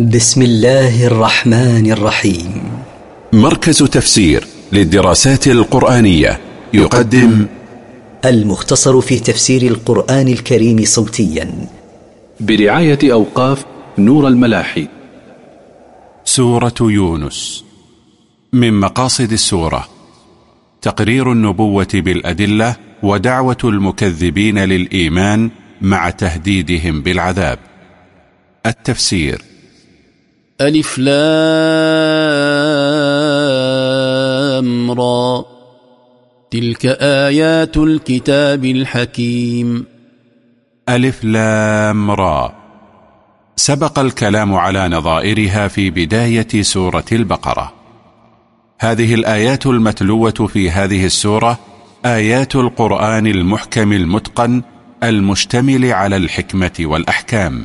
بسم الله الرحمن الرحيم. مركز تفسير للدراسات القرآنية يقدم المختصر في تفسير القرآن الكريم صوتيا. برعاية أوقاف نور الملاحي. سورة يونس. من مقاصد السورة تقرير النبوة بالأدلة ودعوة المكذبين للإيمان مع تهديدهم بالعذاب. التفسير ألف لام را. تلك آيات الكتاب الحكيم. ألف لام را. سبق الكلام على نظائرها في بداية سورة البقرة. هذه الآيات المتلوة في هذه السورة آيات القرآن المحكم المتقن المشتمل على الحكمة والأحكام.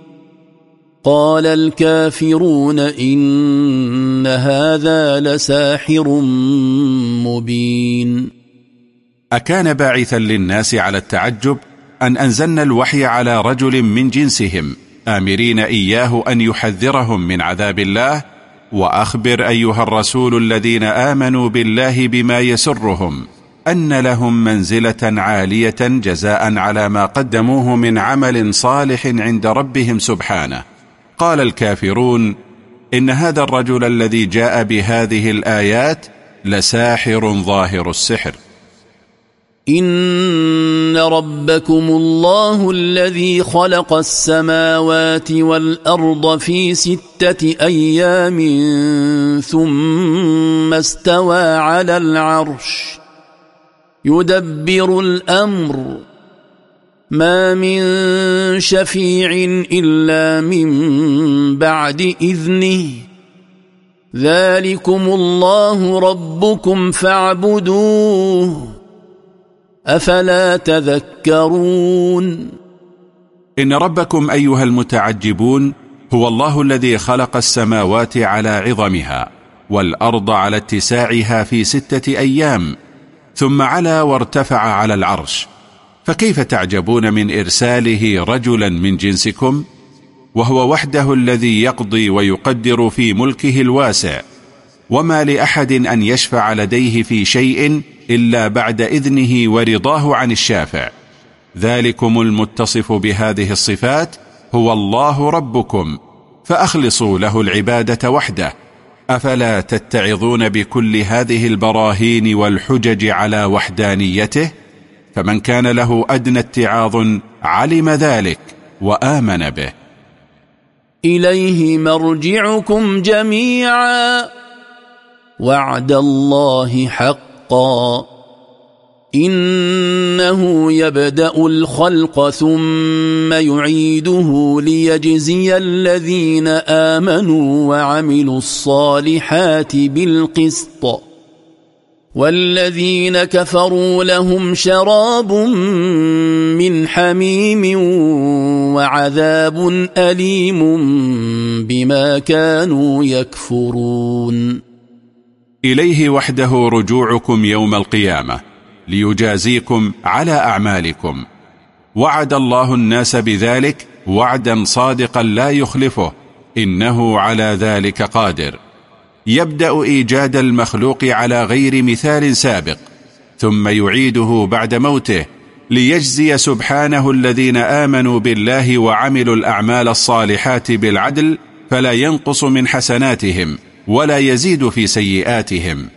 قال الكافرون إن هذا لساحر مبين. أكان باعثا للناس على التعجب أن أنزلنا الوحي على رجل من جنسهم آمرين إياه أن يحذرهم من عذاب الله وأخبر أيها الرسول الذين آمنوا بالله بما يسرهم أن لهم منزلة عالية جزاء على ما قدموه من عمل صالح عند ربهم سبحانه. قال الكافرون إن هذا الرجل الذي جاء بهذه الآيات لساحر ظاهر السحر. إن ربكم الله الذي خلق السماوات والأرض في ستة أيام ثم استوى على العرش. يدبر الأمر. ما من شفيع إلا من بعد إذنه ذلكم الله ربكم فاعبدوه أفلا تذكرون إن ربكم أيها المتعجبون هو الله الذي خلق السماوات على عظمها والأرض على اتساعها في ستة أيام ثم علا وارتفع على العرش فكيف تعجبون من إرساله رجلا من جنسكم؟ وهو وحده الذي يقضي ويقدر في ملكه الواسع. وما لأحد أن يشفع لديه في شيء إلا بعد إذنه ورضاه عن الشافع. ذلكم المتصف بهذه الصفات هو الله ربكم. فأخلصوا له العبادة وحده. أفلا تتعظون بكل هذه البراهين والحجج على وحدانيته؟ فمن كان له أدنى اتعاظ علم ذلك وآمن به. إليه مرجعكم جميعا. وعد الله حقا. إنه يبدأ الخلق ثم يعيده ليجزي الذين آمنوا وعملوا الصالحات بالقسط. والذين كفروا لهم شراب من حميم وعذاب أليم بما كانوا يكفرون. إليه وحده رجوعكم يوم القيامة ليجازيكم على أعمالكم. وعد الله الناس بذلك وعدا صادقا لا يخلفه إنه على ذلك قادر. يبدأ إيجاد المخلوق على غير مثال سابق ثم يعيده بعد موته ليجزي سبحانه الذين آمنوا بالله وعملوا الأعمال الصالحات بالعدل فلا ينقص من حسناتهم ولا يزيد في سيئاتهم.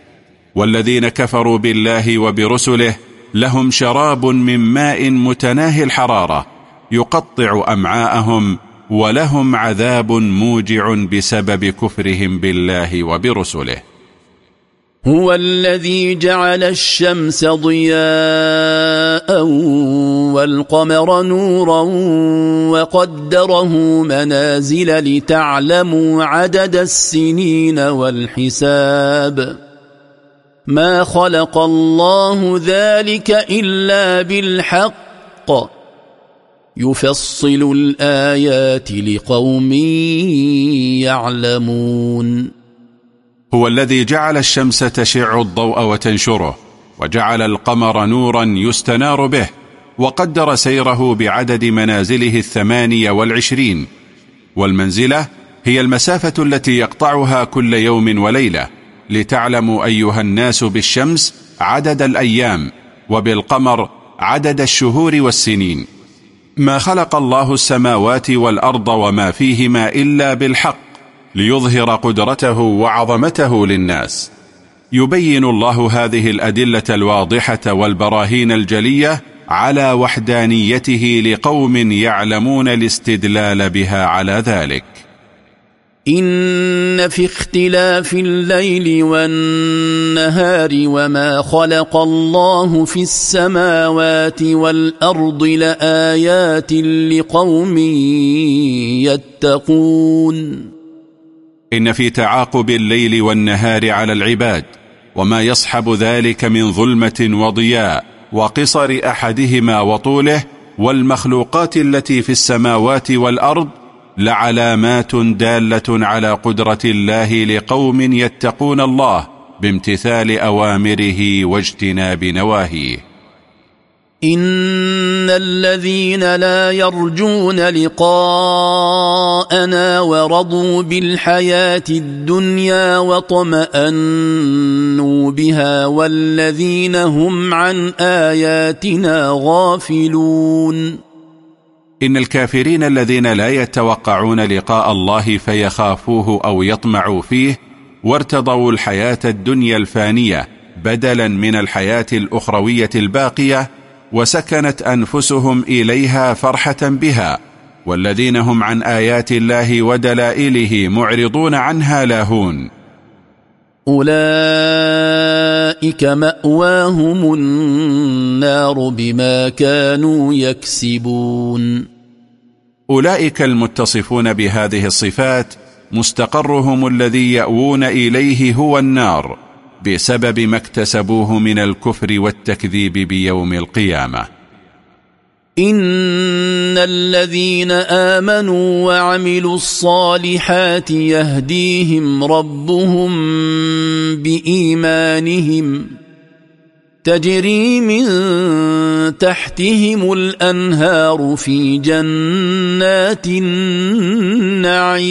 والذين كفروا بالله وبرسله لهم شراب من ماء متناهي الحرارة يقطع أمعاءهم ولهم عذاب موجع بسبب كفرهم بالله وبرسله. هو الذي جعل الشمس ضياء والقمر نورا وقدره منازل لتعلموا عدد السنين والحساب. ما خلق الله ذلك إلا بالحق. يفصل الآيات لقوم يعلمون. هو الذي جعل الشمس تشع الضوء وتنشره وجعل القمر نورا يستنار به وقدر سيره بعدد منازله الثمانية والعشرين. والمنزلة هي المسافة التي يقطعها كل يوم وليلة لتعلموا أيها الناس بالشمس عدد الأيام وبالقمر عدد الشهور والسنين. ما خلق الله السماوات والأرض وما فيهما إلا بالحق ليظهر قدرته وعظمته للناس. يبين الله هذه الأدلة الواضحة والبراهين الجلية على وحدانيته لقوم يعلمون الاستدلال بها على ذلك. إن في اختلاف الليل والنهار وما خلق الله في السماوات والأرض لآيات لقوم يتقون. إن في تعاقب الليل والنهار على العباد وما يصحب ذلك من ظلمة وضياء وقصر أحدهما وطوله والمخلوقات التي في السماوات والأرض لعلامات دالة على قدرة الله لقوم يتقون الله بامتثال أوامره واجتناب نواهيه. إن الذين لا يرجون لقاءنا ورضوا بالحياة الدنيا وطمأنوا بها والذين هم عن آياتنا غافلون. إن الكافرين الذين لا يتوقعون لقاء الله فيخافوه أو يطمعوا فيه وارتضوا الحياة الدنيا الفانية بدلا من الحياة الأخروية الباقية وسكنت أنفسهم إليها فرحة بها والذين هم عن آيات الله ودلائله معرضون عنها لاهون. أولئك مأواهم النار بما كانوا يكسبون أولئك المتصفون بهذه الصفات مستقرهم الذي يأوون إليه هو النار بسبب ما اكتسبوه من الكفر والتكذيب بيوم القيامة إن الذين آمنوا وعملوا الصالحات يهديهم ربهم بإيمانهم تجري من تحتهم الأنهار في جنات النعيم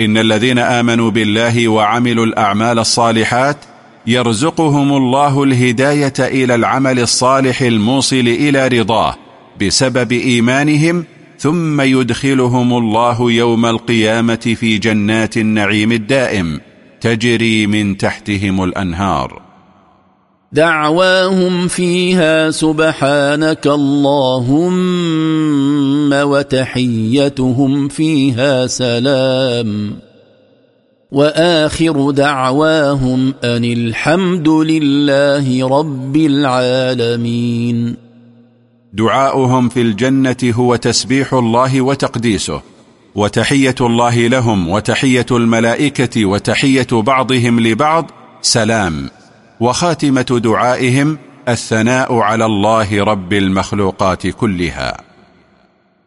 إن الذين آمنوا بالله وعملوا الأعمال الصالحات يرزقهم الله الهداية إلى العمل الصالح الموصل إلى رضاه بسبب إيمانهم ثم يدخلهم الله يوم القيامة في جنات النعيم الدائم تجري من تحتهم الأنهار. دعواهم فيها سبحانك اللهم وتحيتهم فيها سلام. وآخر دعواهم أن الحمد لله رب العالمين. دعاؤهم في الجنة هو تسبيح الله وتقديسه وتحية الله لهم وتحية الملائكة وتحية بعضهم لبعض سلام. وخاتمة دعائهم الثناء على الله رب المخلوقات كلها.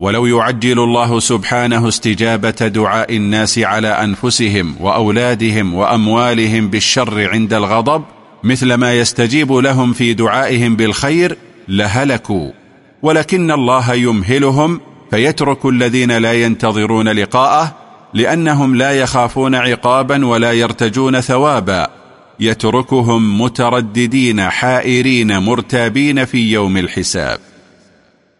ولو يعجل الله سبحانه استجابة دعاء الناس على أنفسهم وأولادهم وأموالهم بالشر عند الغضب مثل ما يستجيب لهم في دعائهم بالخير لهلكوا. ولكن الله يمهلهم فيترك الذين لا ينتظرون لقاءه لأنهم لا يخافون عقابا ولا يرتجون ثوابا. يتركهم مترددين حائرين مرتابين في يوم الحساب.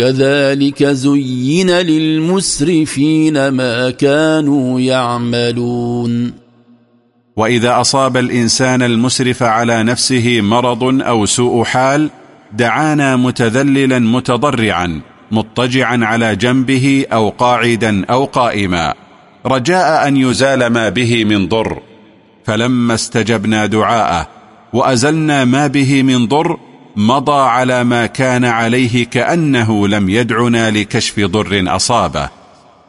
كذلك زين للمسرفين ما كانوا يعملون. وإذا أصاب الإنسان المسرف على نفسه مرض أو سوء حال دعانا متذللا متضرعا مضطجعا على جنبه أو قاعدا أو قائما. رجاء أن يزال ما به من ضر. فلما استجبنا دعاءه وأزلنا ما به من ضر مضى على ما كان عليه كأنه لم يدعنا لكشف ضر أصابه.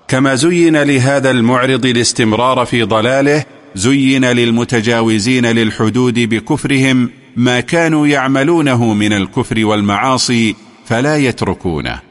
كما زين لهذا المعرض الاستمرار في ضلاله زين للمتجاوزين للحدود بكفرهم ما كانوا يعملونه من الكفر والمعاصي فلا يتركونه.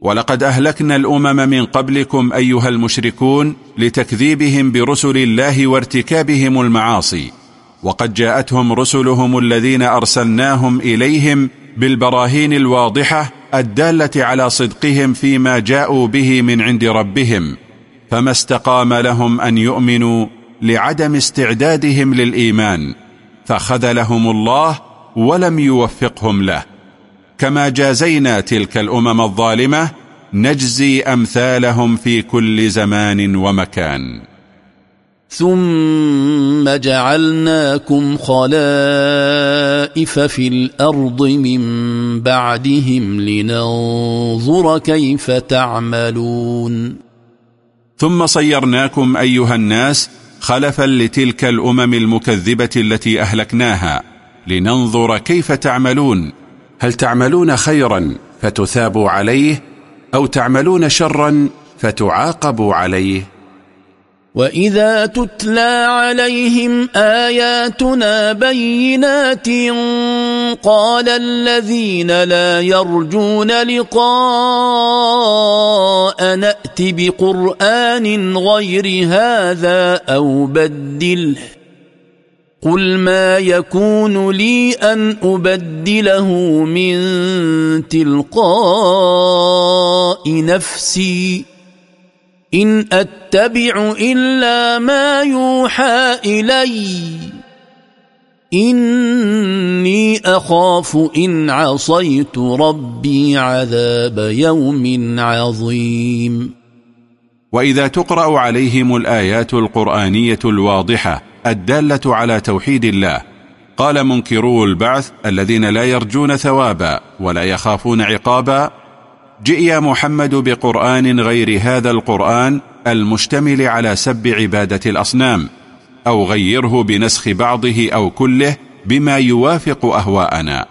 ولقد أهلكنا الأمم من قبلكم أيها المشركون لتكذيبهم برسل الله وارتكابهم المعاصي وقد جاءتهم رسلهم الذين أرسلناهم إليهم بالبراهين الواضحة الدالة على صدقهم فيما جاءوا به من عند ربهم فما استقام لهم أن يؤمنوا لعدم استعدادهم للإيمان فخذلهم الله ولم يوفقهم له. كما جازينا تلك الأمم الظالمة نجزي أمثالهم في كل زمان ومكان. ثم جعلناكم خلائف في الأرض من بعدهم لننظر كيف تعملون. ثم صيرناكم أيها الناس خلفا لتلك الأمم المكذبة التي أهلكناها لننظر كيف تعملون. هل تعملون خيرا فتثابوا عليه أو تعملون شرا فتعاقبوا عليه؟ وإذا تتلى عليهم آياتنا بينات قال الذين لا يرجون لقاء نأت بقرآن غير هذا أو بدله. قل ما يكون لي ان ابدله من تلقاء نفسي ان اتبع الا ما يوحى الي اني اخاف ان عصيت ربي عذاب يوم عظيم واذا تقرا عليهم الايات القرانيه الواضحه الدالة على توحيد الله. قال منكرو البعث الذين لا يرجون ثوابا ولا يخافون عقابا. جئ يا محمد بقرآن غير هذا القرآن المشتمل على سب عبادة الأصنام. أو غيره بنسخ بعضه أو كله بما يوافق أهواءنا.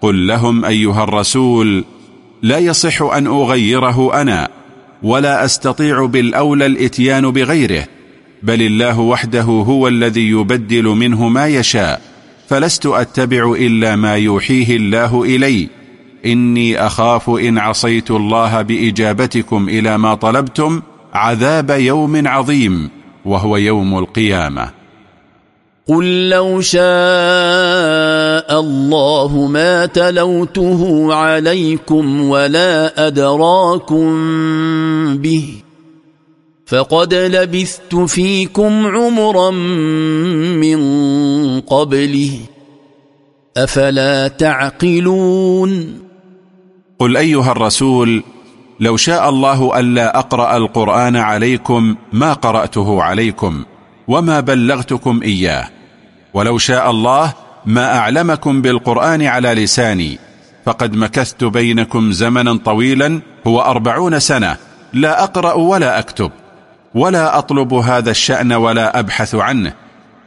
قل لهم أيها الرسول لا يصح أن أغيره أنا ولا أستطيع بالأولى الإتيان بغيره. بل الله وحده هو الذي يبدل منه ما يشاء فلست أتبع إلا ما يوحيه الله إلي. إني أخاف إن عصيت الله بإجابتكم إلى ما طلبتم عذاب يوم عظيم وهو يوم القيامة. قل لو شاء الله ما تلوته عليكم ولا أدراكم به فقد لبثت فيكم عمرا من قبله افلا تعقلون قل ايها الرسول لو شاء الله الا اقرا القران عليكم ما قراته عليكم وما بلغتكم اياه. ولو شاء الله ما اعلمكم بالقران على لساني فقد مكثت بينكم زمنا طويلا هو أربعون سنة لا أقرأ ولا أكتب. ولا أطلب هذا الشأن ولا أبحث عنه.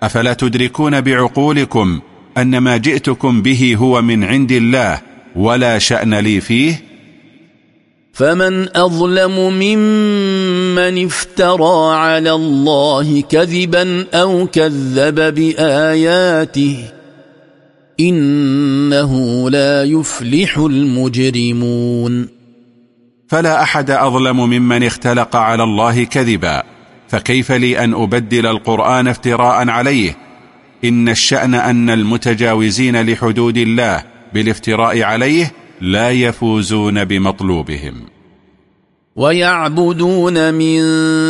أفلا تدركون بعقولكم أن ما جئتكم به هو من عند الله ولا شأن لي فيه؟ فمن أظلم ممن افترى على الله كذبا أو كذب بآياته إنه لا يفلح المجرمون. فلا أحد أظلم ممن اختلق على الله كذبا. فكيف لي أن أبدل القرآن افتراء عليه؟ إن الشأن أن المتجاوزين لحدود الله بالافتراء عليه لا يفوزون بمطلوبهم. ويعبدون من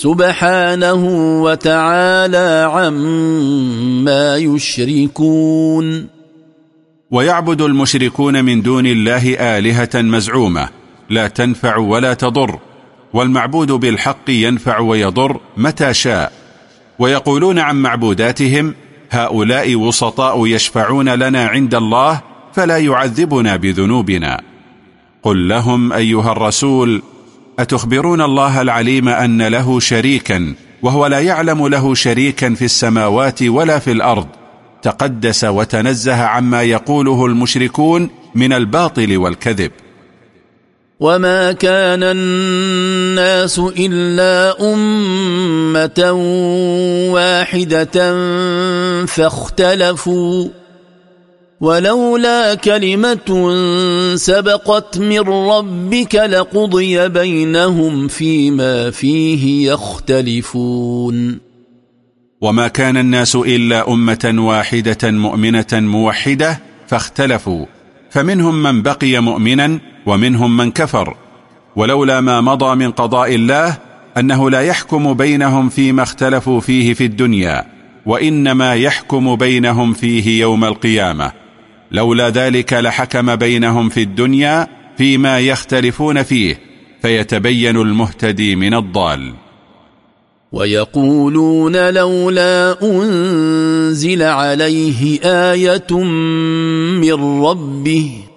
سبحانه وتعالى عما يشركون. ويعبد المشركون من دون الله آلهة مزعومة لا تنفع ولا تضر والمعبود بالحق ينفع ويضر متى شاء. ويقولون عن معبوداتهم هؤلاء وسطاء يشفعون لنا عند الله فلا يعذبنا بذنوبنا. قل لهم أيها الرسول أتخبرون الله العليم أن له شريكا وهو لا يعلم له شريكا في السماوات ولا في الأرض. تقدس وتنزه عما يقوله المشركون من الباطل والكذب. وما كان الناس إلا أمة واحدة فاختلفوا. ولولا كلمة سبقت من ربك لقضي بينهم فيما فيه يختلفون. وما كان الناس إلا أمة واحدة مؤمنة موحدة فاختلفوا. فمنهم من بقي مؤمنا ومنهم من كفر. ولولا ما مضى من قضاء الله أنه لا يحكم بينهم فيما اختلفوا فيه في الدنيا وإنما يحكم بينهم فيه يوم القيامة. لولا ذلك لحكم بينهم في الدنيا فيما يختلفون فيه فيتبين المهتدي من الضال. ويقولون لولا أنزل عليه آية من ربه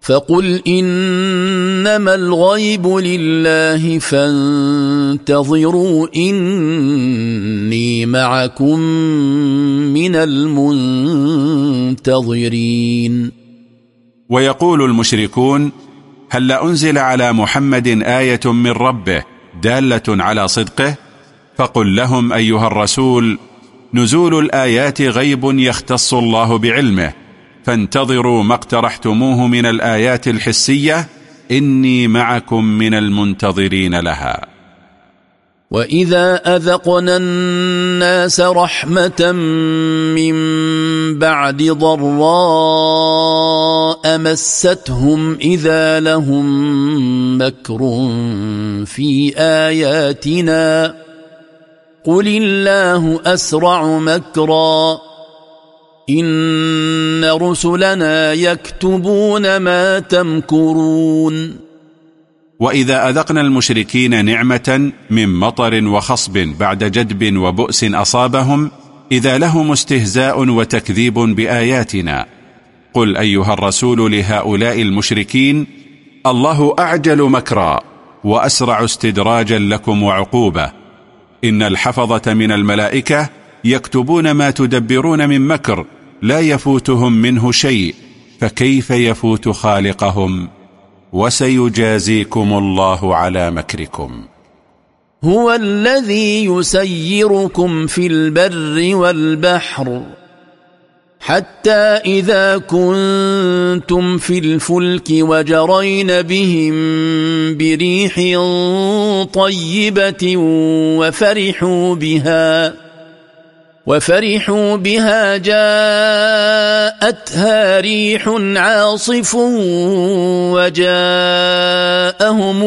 فقل إنما الغيب لله فانتظروا إني معكم من المنتظرين. ويقول المشركون هل أنزل على محمد آية من ربه دالة على صدقه؟ فقل لهم أيها الرسول نزول الآيات غيب يختص الله بعلمه. فانتظروا ما اقترحتموه من الآيات الحسية إني معكم من المنتظرين لها. وإذا أذقنا الناس رحمة من بعد ضراء مستهم إذا لهم مكر في آياتنا. قل الله أسرع مكراً. إن رسلنا يكتبون ما تمكرون. وإذا أذقنا المشركين نعمة من مطر وخصب بعد جدب وبؤس أصابهم إذا لهم استهزاء وتكذيب بآياتنا. قل أيها الرسول لهؤلاء المشركين الله أعجل مكرا وأسرع استدراجا لكم وعقوبة. إن الحفظة من الملائكة يكتبون ما تدبرون من مكر لا يفوتهم منه شيء فكيف يفوت خالقهم؟ وسيجازيكم الله على مكركم. هو الذي يسيركم في البر والبحر. حتى إذا كنتم في الفلك وجرين بهم بريح طيبة وفرحوا بها وفرحوا بها جاءتها ريح عاصف وجاءهم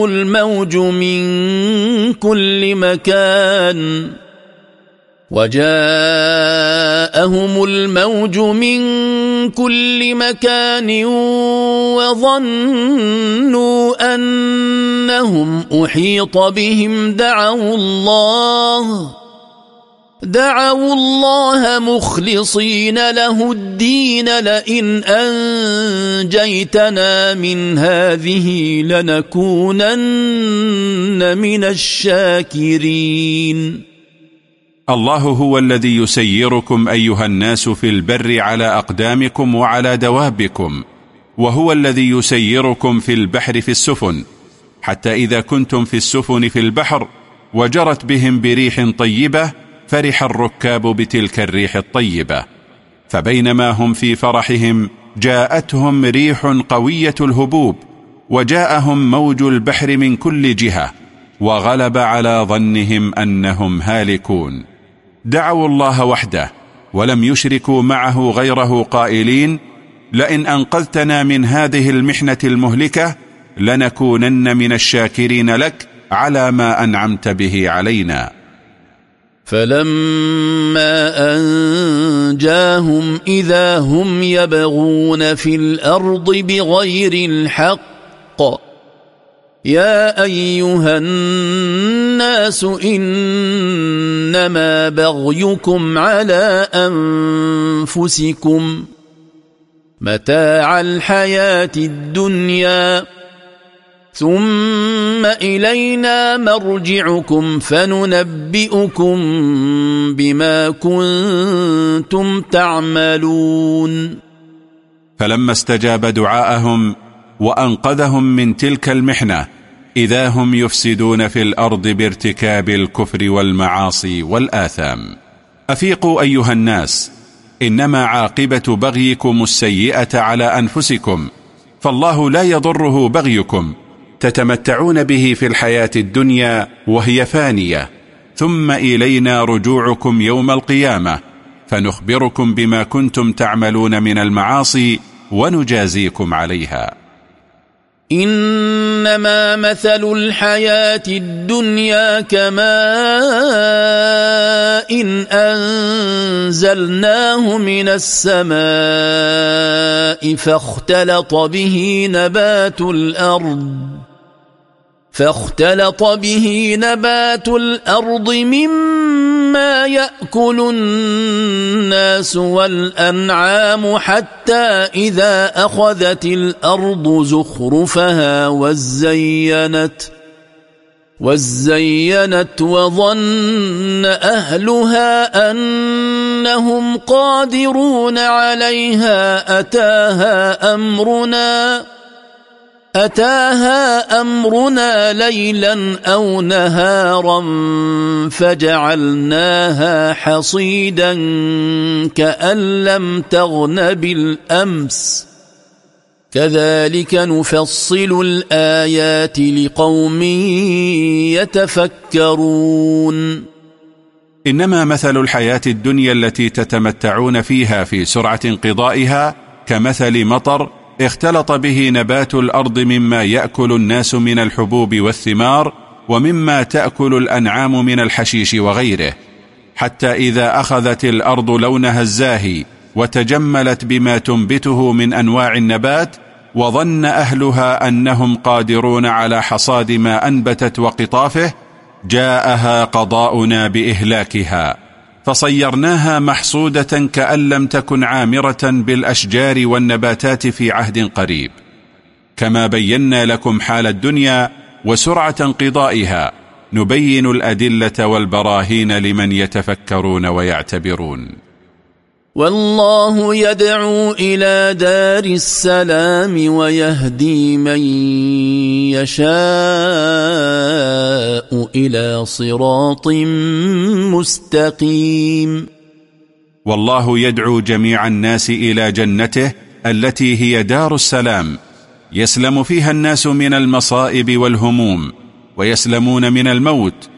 الموج من كل مكان وجاءهم الموج من كل مكان وظنوا أنهم أحيط بهم دعوا الله دعوا الله مخلصين له الدين لئن أنجيتنا من هذه لنكونن من الشاكرين. الله هو الذي يسيركم أيها الناس في البر على أقدامكم وعلى دوابكم وهو الذي يسيركم في البحر في السفن. حتى إذا كنتم في السفن في البحر وجرت بهم بريح طيبة فرح الركاب بتلك الريح الطيبة فبينما هم في فرحهم جاءتهم ريح قوية الهبوب وجاءهم موج البحر من كل جهة وغلب على ظنهم أنهم هالكون. دعوا الله وحده ولم يشركوا معه غيره قائلين لئن أنقذتنا من هذه المحنة المهلكة لنكونن من الشاكرين لك على ما أنعمت به علينا. فلما أنجاهم إذا هم يبغون في الأرض بغير الحق يا أيها الناس إنما بغيكم على أنفسكم متاع الحياة الدنيا ثم إلينا مرجعكم فننبئكم بما كنتم تعملون. فلما استجاب دعاءهم وأنقذهم من تلك المحنة إذا هم يفسدون في الأرض بارتكاب الكفر والمعاصي والآثام. أفيقوا أيها الناس إنما عاقبة بغيكم السيئة على أنفسكم فالله لا يضره بغيكم. تتمتعون به في الحياة الدنيا وهي فانية. ثم إلينا رجوعكم يوم القيامة فنخبركم بما كنتم تعملون من المعاصي ونجازيكم عليها. إنما مثل الحياة الدنيا كماء إن أنزلناه من السماء فاختلط به نبات الأرض. فاختلط به نبات الأرض مما يأكل الناس والأنعام حتى إذا أخذت الأرض زخرفها وزينت وزينت وظن أهلها أنهم قادرون عليها أتاها أمرنا. أتاها أمرنا ليلا أو نهارا فجعلناها حصيدا كأن لم تغن بالأمس. كذلك نفصل الآيات لقوم يتفكرون. إنما مثل الحياة الدنيا التي تتمتعون فيها في سرعة انقضائها كمثل مطر اختلط به نبات الأرض مما يأكل الناس من الحبوب والثمار ومما تأكل الأنعام من الحشيش وغيره حتى إذا أخذت الأرض لونها الزاهي وتجملت بما تنبته من أنواع النبات وظن أهلها أنهم قادرون على حصاد ما أنبتت وقطافه جاءها قضاؤنا بإهلاكها. فصيرناها محصودة كأن لم تكن عامرة بالأشجار والنباتات في عهد قريب. كما بينا لكم حال الدنيا وسرعة انقضائها نبين الأدلة والبراهين لمن يتفكرون ويعتبرون. والله يدعو إلى دار السلام ويهدي من يشاء إلى صراط مستقيم. والله يدعو جميع الناس إلى جنته التي هي دار السلام. يسلم فيها الناس من المصائب والهموم ويسلمون من الموت.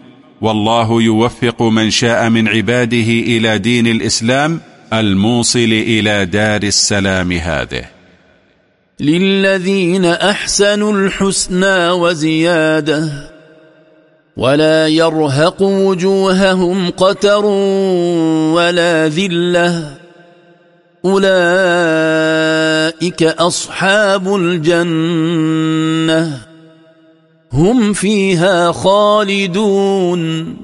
والله يوفق من شاء من عباده إلى دين الإسلام الموصل إلى دار السلام هذه. للذين أحسنوا الحسنى وزيادة ولا يرهق وجوههم قتر ولا ذلة. أولئك أصحاب الجنة هم فيها خالدون.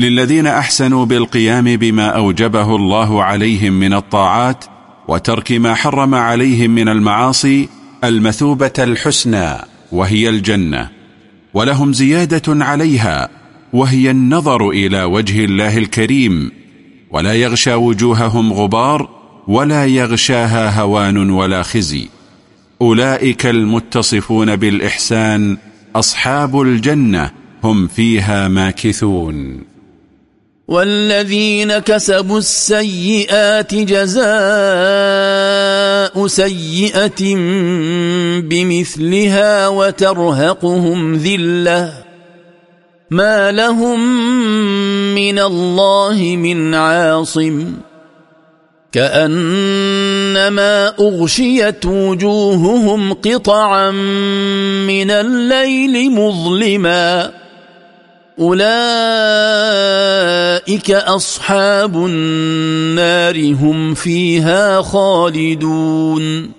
للذين أحسنوا بالقيام بما أوجبه الله عليهم من الطاعات وترك ما حرم عليهم من المعاصي المثوبة الحسنى وهي الجنة ولهم زيادة عليها وهي النظر إلى وجه الله الكريم ولا يغشى وجوههم غبار ولا يغشاها هوان ولا خزي. أولئك المتصفون بالإحسان أصحاب الجنة هم فيها ماكثون. والذين كسبوا السيئات جزاء سيئة بمثلها وترهقهم ذلة. ما لهم من الله من عاصم. كأنما أغشيت وجوههم قطعا من الليل مظلما. أولئك أصحاب النار هم فيها خالدون.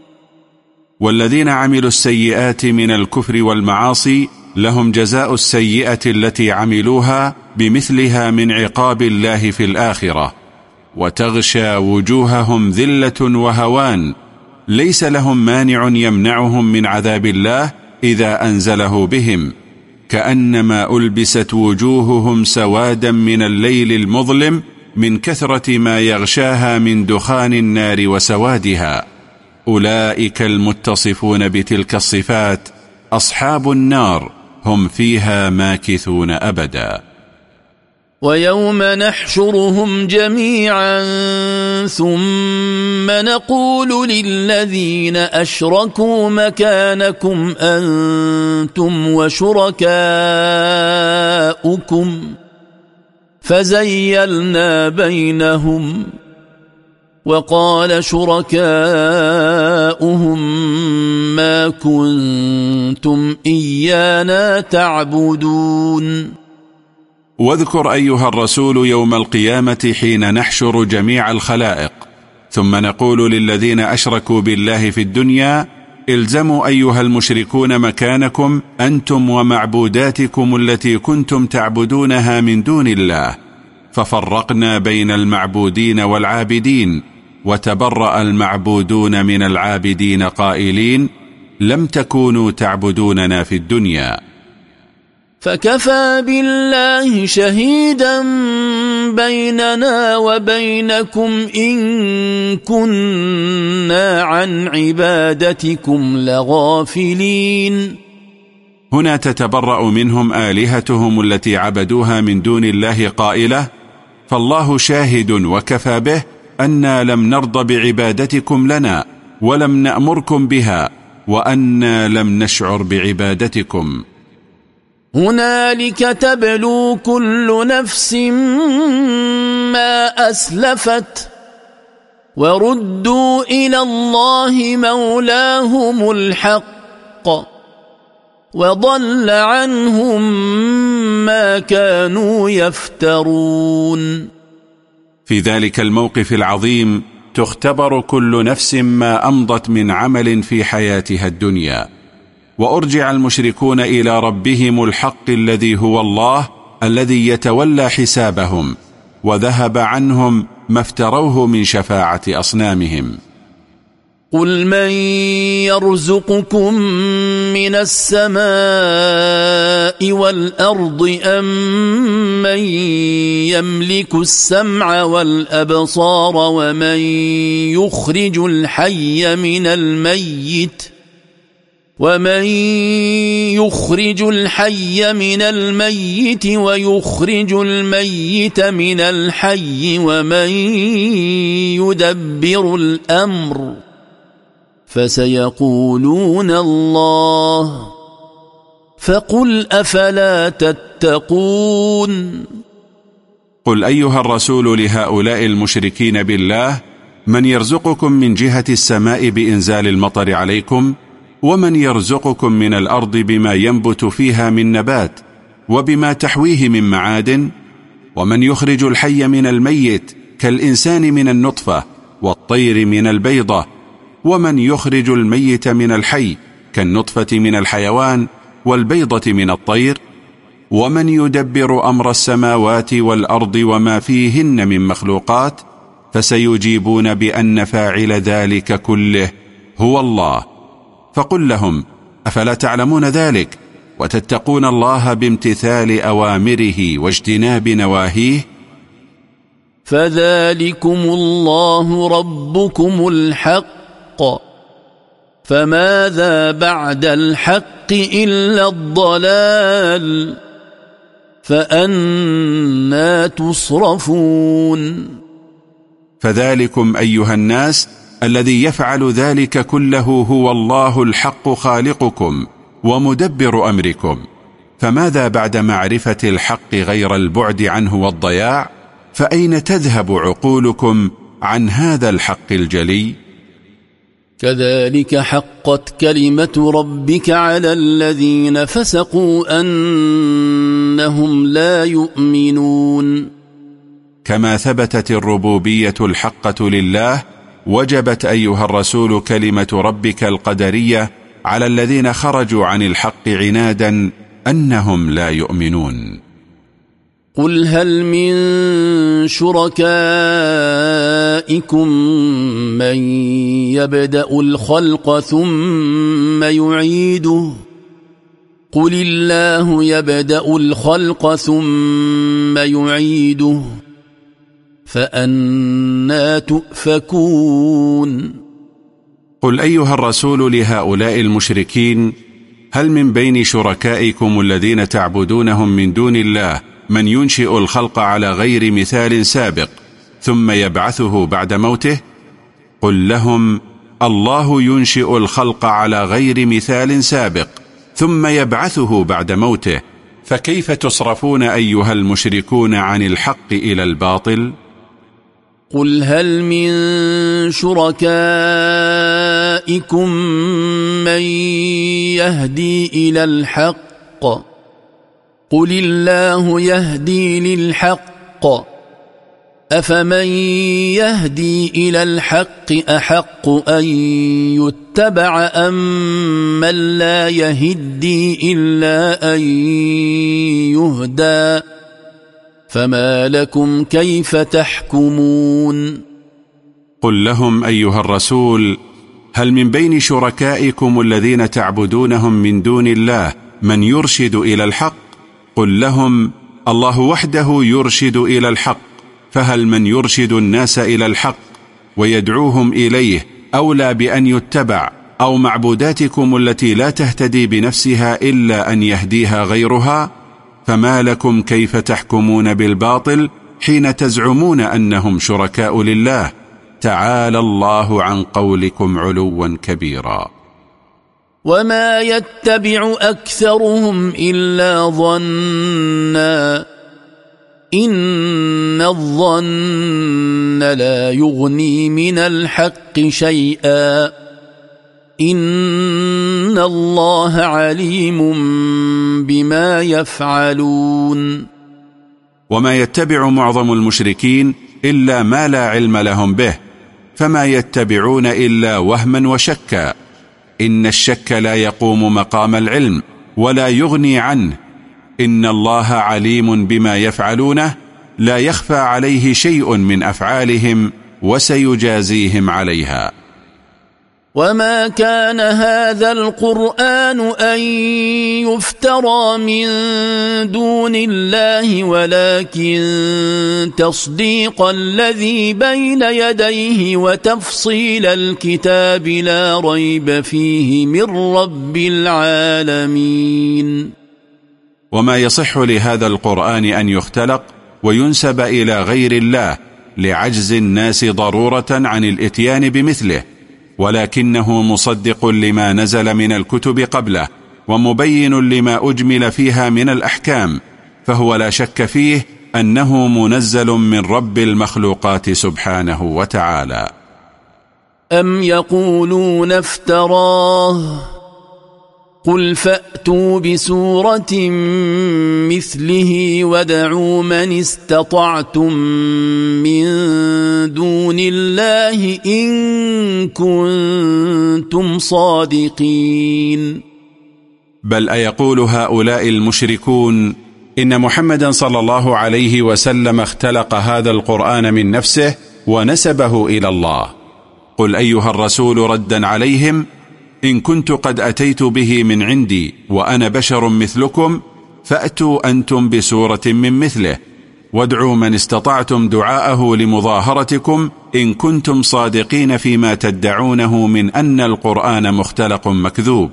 والذين عملوا السيئات من الكفر والمعاصي لهم جزاء السيئة التي عملوها بمثلها من عقاب الله في الآخرة. وتغشى وجوههم ذلة وهوان. ليس لهم مانع يمنعهم من عذاب الله إذا أنزله بهم. كأنما ألبست وجوههم سوادا من الليل المظلم من كثرة ما يغشاها من دخان النار وسوادها. أولئك المتصفون بتلك الصفات أصحاب النار هم فيها ماكثون أبدا. ويوم نحشرهم جميعا ثم نقول للذين أشركوا مكانكم أنتم وشركاؤكم فزيلنا بينهم وقال شركاؤهم ما كنتم إيانا تعبدون واذكر أيها الرسول يوم القيامة حين نحشر جميع الخلائق. ثم نقول للذين أشركوا بالله في الدنيا إلزموا أيها المشركون مكانكم أنتم ومعبوداتكم التي كنتم تعبدونها من دون الله. ففرقنا بين المعبودين والعابدين وتبرأ المعبودون من العابدين قائلين لم تكونوا تعبدوننا في الدنيا. فكفى بالله شهيدا بيننا وبينكم إن كنا عن عبادتكم لغافلين. هنا تتبرأ منهم آلهتهم التي عبدوها من دون الله قائلة فالله شاهد وكفى به أنا لم نرض بعبادتكم لنا ولم نأمركم بها وأنا لم نشعر بعبادتكم. هنالك تبلو كل نفس ما أسلفت وردوا إلى الله مولاهم الحق وضل عنهم ما كانوا يفترون. في ذلك الموقف العظيم تختبر كل نفس ما أمضت من عمل في حياتها الدنيا. وأرجع المشركون إلى ربهم الحق الذي هو الله الذي يتولى حسابهم وذهب عنهم ما افتروه من شفاعة أصنامهم. قل من يرزقكم من السماء والأرض أم من يملك السمع والأبصار ومن يخرج الحي من الميت ۖ ومن يخرج الحي من الميت ويخرج الميت من الحي ومن يدبر الامر فسيقولون الله فقل افلا تتقون قل ايها الرسول لهؤلاء المشركين بالله من يرزقكم من جهه السماء بانزال المطر عليكم ومن يرزقكم من الأرض بما ينبت فيها من نبات وبما تحويه من معادن ومن يخرج الحي من الميت كالإنسان من النطفة والطير من البيضة ومن يخرج الميت من الحي كالنطفة من الحيوان والبيضة من الطير ومن يدبر أمر السماوات والأرض وما فيهن من مخلوقات فسيجيبون بأن فاعل ذلك كله هو الله فقل لهم أفلا تعلمون ذلك؟ وتتقون الله بامتثال أوامره واجتناب نواهيه؟ فذلكم الله ربكم الحق. فماذا بعد الحق إلا الضلال؟ فأنا تصرفون. فذلكم أيها الناس الذي يفعل ذلك كله هو الله الحق خالقكم ومدبر أمركم. فماذا بعد معرفة الحق غير البعد عنه والضياع؟ فأين تذهب عقولكم عن هذا الحق الجلي؟ كذلك حقت كلمة ربك على الذين فسقوا أنهم لا يؤمنون. كما ثبتت الربوبية الحقة لله وجبت أيها الرسول كلمة ربك القدرية على الذين خرجوا عن الحق عنادا أنهم لا يؤمنون. قل هل من شركائكم من يبدأ الخلق ثم يعيده؟ قل الله يبدأ الخلق ثم يعيده. فأنا تؤفكون قل أيها الرسول لهؤلاء المشركين هل من بين شركائكم الذين تعبدونهم من دون الله من ينشئ الخلق على غير مثال سابق ثم يبعثه بعد موته قل لهم الله ينشئ الخلق على غير مثال سابق ثم يبعثه بعد موته فكيف تصرفون أيها المشركون عن الحق إلى الباطل؟ قل هل من شركائكم من يهدي إلى الحق؟ قل الله يهدي للحق. أفمن يهدي إلى الحق أحق أن يتبع أم من لا يهدي إلا أن يهدى؟ فما لكم كيف تحكمون قل لهم أيها الرسول هل من بين شركائكم الذين تعبدونهم من دون الله من يرشد إلى الحق؟ قل لهم الله وحده يرشد إلى الحق فهل من يرشد الناس إلى الحق؟ ويدعوهم إليه أولى بأن يتبع أو معبوداتكم التي لا تهتدي بنفسها إلا أن يهديها غيرها؟ فما لكم كيف تحكمون بالباطل حين تزعمون أنهم شركاء لله؟ تعالى الله عن قولكم علوا كبيرا. وما يتبع أكثرهم إلا ظنا إن الظن لا يغني من الحق شيئا. إن الله عليم بما يفعلون وما يتبع معظم المشركين إلا ما لا علم لهم به فما يتبعون إلا وهما وشكا. إن الشك لا يقوم مقام العلم ولا يغني عنه. إن الله عليم بما يفعلونه لا يخفى عليه شيء من أفعالهم وسيجازيهم عليها. وما كان هذا القرآن أن يفترى من دون الله ولكن تصديق الذي بين يديه وتفصيل الكتاب لا ريب فيه من رب العالمين وما يصح لهذا القرآن أن يختلق وينسب إلى غير الله لعجز الناس ضرورة عن الاتيان بمثله ولكنه مصدق لما نزل من الكتب قبله ومبين لما أجمل فيها من الأحكام فهو لا شك فيه أنه منزل من رب المخلوقات سبحانه وتعالى. أم يقولون افتراه؟ قل فأتوا بسورة مثله ودعوا من استطعتم من دون الله إن كنتم صادقين. بل أيقول هؤلاء المشركون إن محمدا صلى الله عليه وسلم اختلق هذا القرآن من نفسه ونسبه إلى الله. قل أيها الرسول ردا عليهم إن كنت قد أتيت به من عندي وأنا بشر مثلكم فأتوا أنتم بسورة من مثله. وادعوا من استطعتم دعاءه لمظاهرتكم إن كنتم صادقين فيما تدعونه من أن القرآن مختلق مكذوب.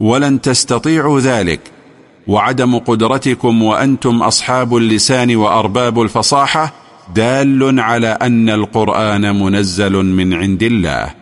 ولن تستطيعوا ذلك. وعدم قدرتكم وأنتم أصحاب اللسان وأرباب الفصاحة دال على أن القرآن منزل من عند الله.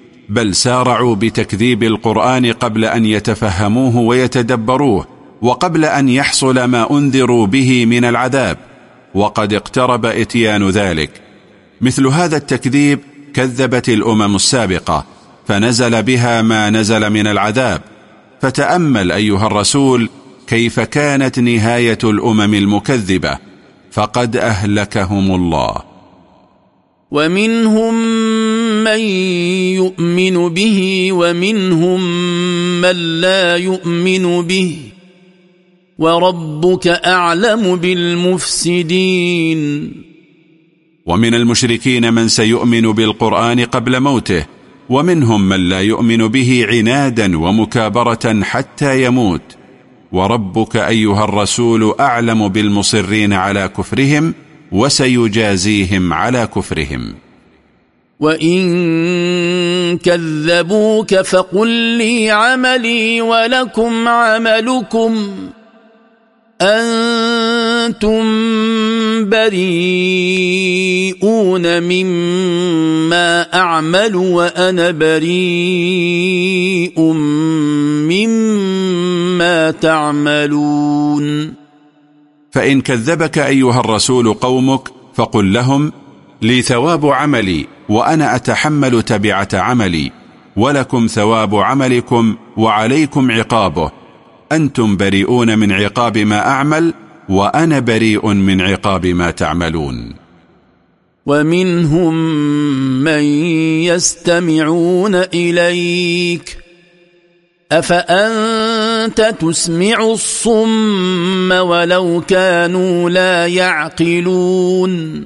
بل سارعوا بتكذيب القرآن قبل أن يتفهموه ويتدبروه وقبل أن يحصل ما أنذروا به من العذاب وقد اقترب إتيان ذلك. مثل هذا التكذيب كذبت الأمم السابقة فنزل بها ما نزل من العذاب. فتأمل أيها الرسول كيف كانت نهاية الأمم المكذبة فقد أهلكهم الله. ومنهم من يؤمن به ومنهم من لا يؤمن به وربك أعلم بالمفسدين. ومن المشركين من سيؤمن بالقرآن قبل موته ومنهم من لا يؤمن به عنادا ومكابرة حتى يموت. وربك أيها الرسول أعلم بالمصرين على كفرهم وسيجازيهم على كفرهم. وإن كذبوك فقل لي عملي ولكم عملكم. أنتم بريئون مما أعمل وأنا بريء مما تعملون. فإن كذبك أيها الرسول قومك فقل لهم لي ثواب عملي وأنا أتحمل تبعة عملي ولكم ثواب عملكم وعليكم عقابه. أنتم بريئون من عقاب ما أعمل وأنا بريء من عقاب ما تعملون. ومنهم من يستمعون إليك. أفأنت تسمع الصم ولو كانوا لا يعقلون؟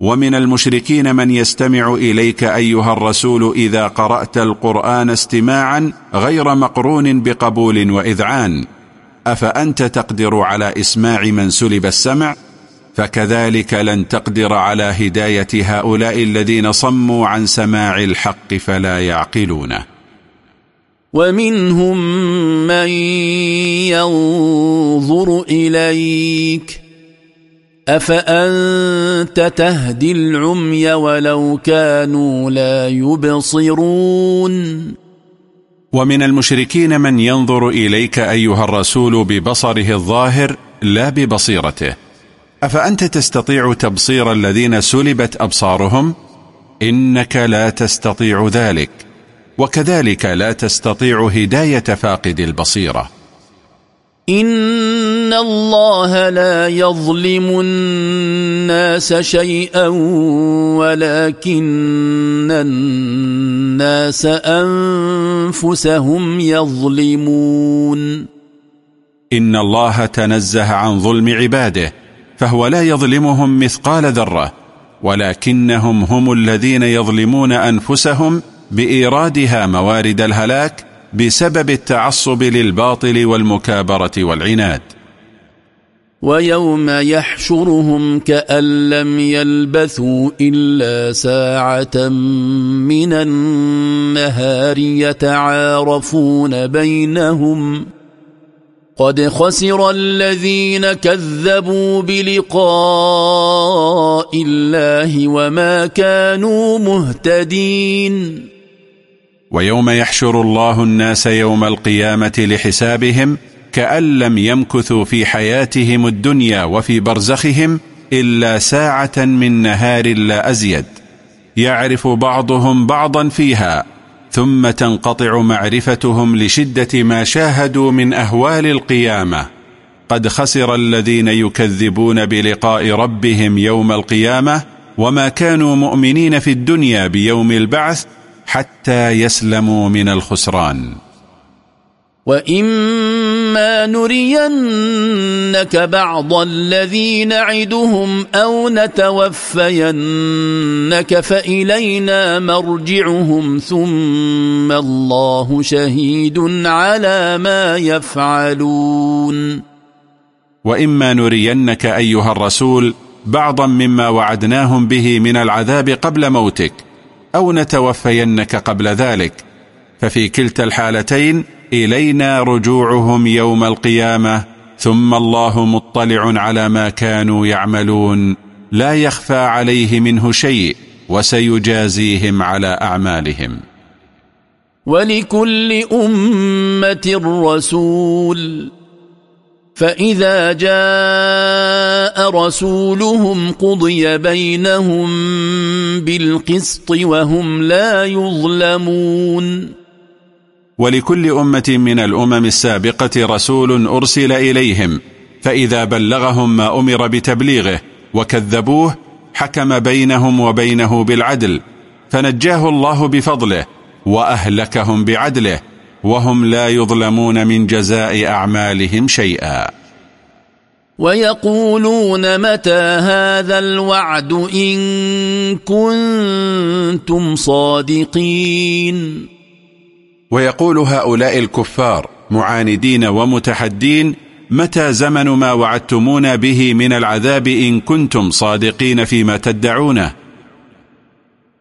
ومن المشركين من يستمع إليك أيها الرسول إذا قرأت القرآن استماعا غير مقرون بقبول وإذعان. أفأنت تقدر على إسماع من سلب السمع؟ فكذلك لن تقدر على هداية هؤلاء الذين صموا عن سماع الحق فلا يعقلونه ومنهم من ينظر إليك. أفأنت تهدي العمي ولو كانوا لا يبصرون؟ ومن المشركين من ينظر إليك أيها الرسول ببصره الظاهر لا ببصيرته. أفأنت تستطيع تبصير الذين سلبت أبصارهم؟ إنك لا تستطيع ذلك. وكذلك لا تستطيع هداية فاقد البصيرة. إن الله لا يظلم الناس شيئا ولكن الناس أنفسهم يظلمون. إن الله تنزه عن ظلم عباده فهو لا يظلمهم مثقال ذرة ولكنهم هم الذين يظلمون أنفسهم بإيرادها موارد الهلاك بسبب التعصب للباطل والمكابرة والعناد. ويوم يحشرهم كأن لم يلبثوا إلا ساعة من النهار يتعارفون بينهم. قد خسر الذين كذبوا بلقاء الله وما كانوا مهتدين. ويوم يحشر الله الناس يوم القيامة لحسابهم كأن لم يمكثوا في حياتهم الدنيا وفي برزخهم إلا ساعة من نهار لا أزيد. يعرف بعضهم بعضا فيها ثم تنقطع معرفتهم لشدة ما شاهدوا من أهوال القيامة. قد خسر الذين يكذبون بلقاء ربهم يوم القيامة وما كانوا مؤمنين في الدنيا بيوم البعث حتى يسلموا من الخسران. وإما نرينك بعض الذي نعدهم أو نتوفينك فإلينا مرجعهم ثم الله شهيد على ما يفعلون. وإما نرينك أيها الرسول بعضا مما وعدناهم به من العذاب قبل موتك. أو نتوفينك قبل ذلك. ففي كلتا الحالتين إلينا رجوعهم يوم القيامة ثم الله مطلع على ما كانوا يعملون. لا يخفى عليه منه شيء وسيجازيهم على أعمالهم. ولكل أمة رسول. فإذا جاء رسولهم قضي بينهم بالقسط وهم لا يظلمون. ولكل أمة من الأمم السابقة رسول أرسل إليهم فإذا بلغهم ما أمر بتبليغه وكذبوه حكم بينهم وبينه بالعدل فنجاه الله بفضله وأهلكهم بعدله وهم لا يظلمون من جزاء أعمالهم شيئا. ويقولون متى هذا الوعد إن كنتم صادقين؟ ويقول هؤلاء الكفار معاندين ومتحدين متى زمن ما وعدتمونا به من العذاب إن كنتم صادقين فيما تدعونه؟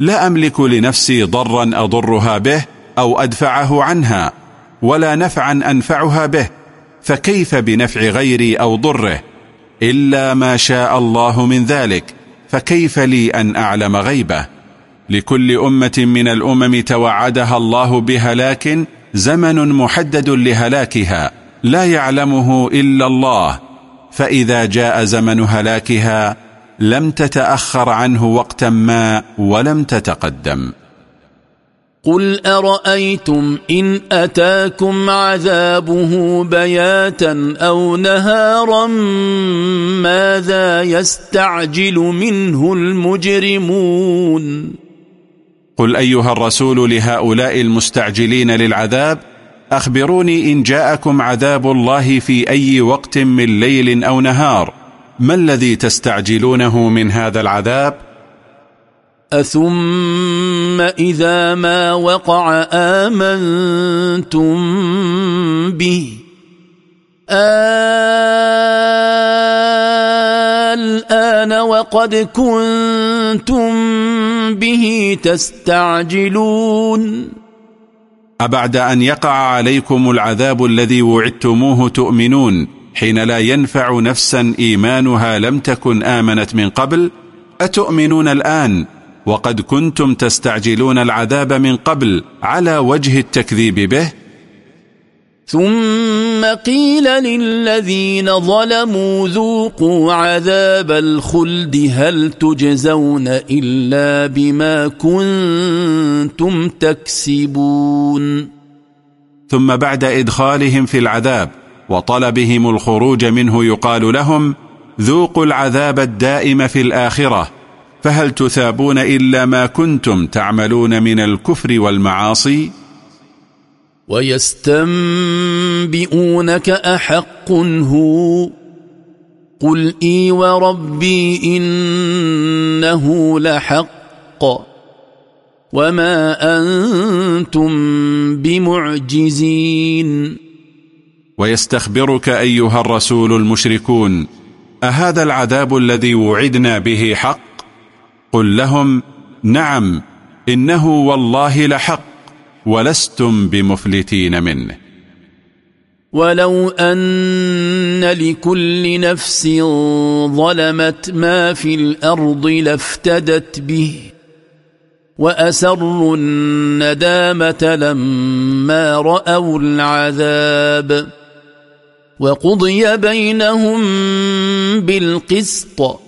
لا أملك لنفسي ضرا أضرها به أو أدفعه عنها ولا نفعا أنفعها به فكيف بنفع غيري أو ضره؟ إلا ما شاء الله من ذلك فكيف لي أن أعلم غيبه؟ لكل أمة من الأمم توعدها الله بهلاك زمن محدد لهلاكها لا يعلمه إلا الله فإذا جاء زمن هلاكها لم تتأخر عنه وقتا ما ولم تتقدم. قل أرأيتم إن أتاكم عذابه بياتا أو نهارا ماذا يستعجل منه المجرمون؟ قل أيها الرسول لهؤلاء المستعجلين للعذاب أخبروني إن جاءكم عذاب الله في أي وقت من ليل أو نهار. ما الذي تستعجلونه من هذا العذاب؟ أثم إذا ما وقع آمنتم به. الآن وقد كنتم به تستعجلون. أبعد أن يقع عليكم العذاب الذي وعدتموه تؤمنون. حين لا ينفع نفسا إيمانها لم تكن آمنت من قبل أتؤمنون الآن؟ وقد كنتم تستعجلون العذاب من قبل على وجه التكذيب به؟ ثم قيل للذين ظلموا ذوقوا عذاب الخلد هل تجزون إلا بما كنتم تكسبون. ثم بعد إدخالهم في العذاب وطلبهم الخروج منه يقال لهم ذوقوا العذاب الدائم في الآخرة فهل تثابون إلا ما كنتم تعملون من الكفر والمعاصي؟ ويستنبئونك أحق هو قل إي وربي إنه لحق وما أنتم بمعجزين. ويستخبرك أيها الرسول المشركون أهذا العذاب الذي وعدنا به حق؟ قل لهم نعم إنه والله لحق ولستم بمفلتين منه. ولو أن لكل نفس ظلمت ما في الأرض لافتدت به وأسروا الندامة لما رأوا العذاب. وقضي بينهم بالقسط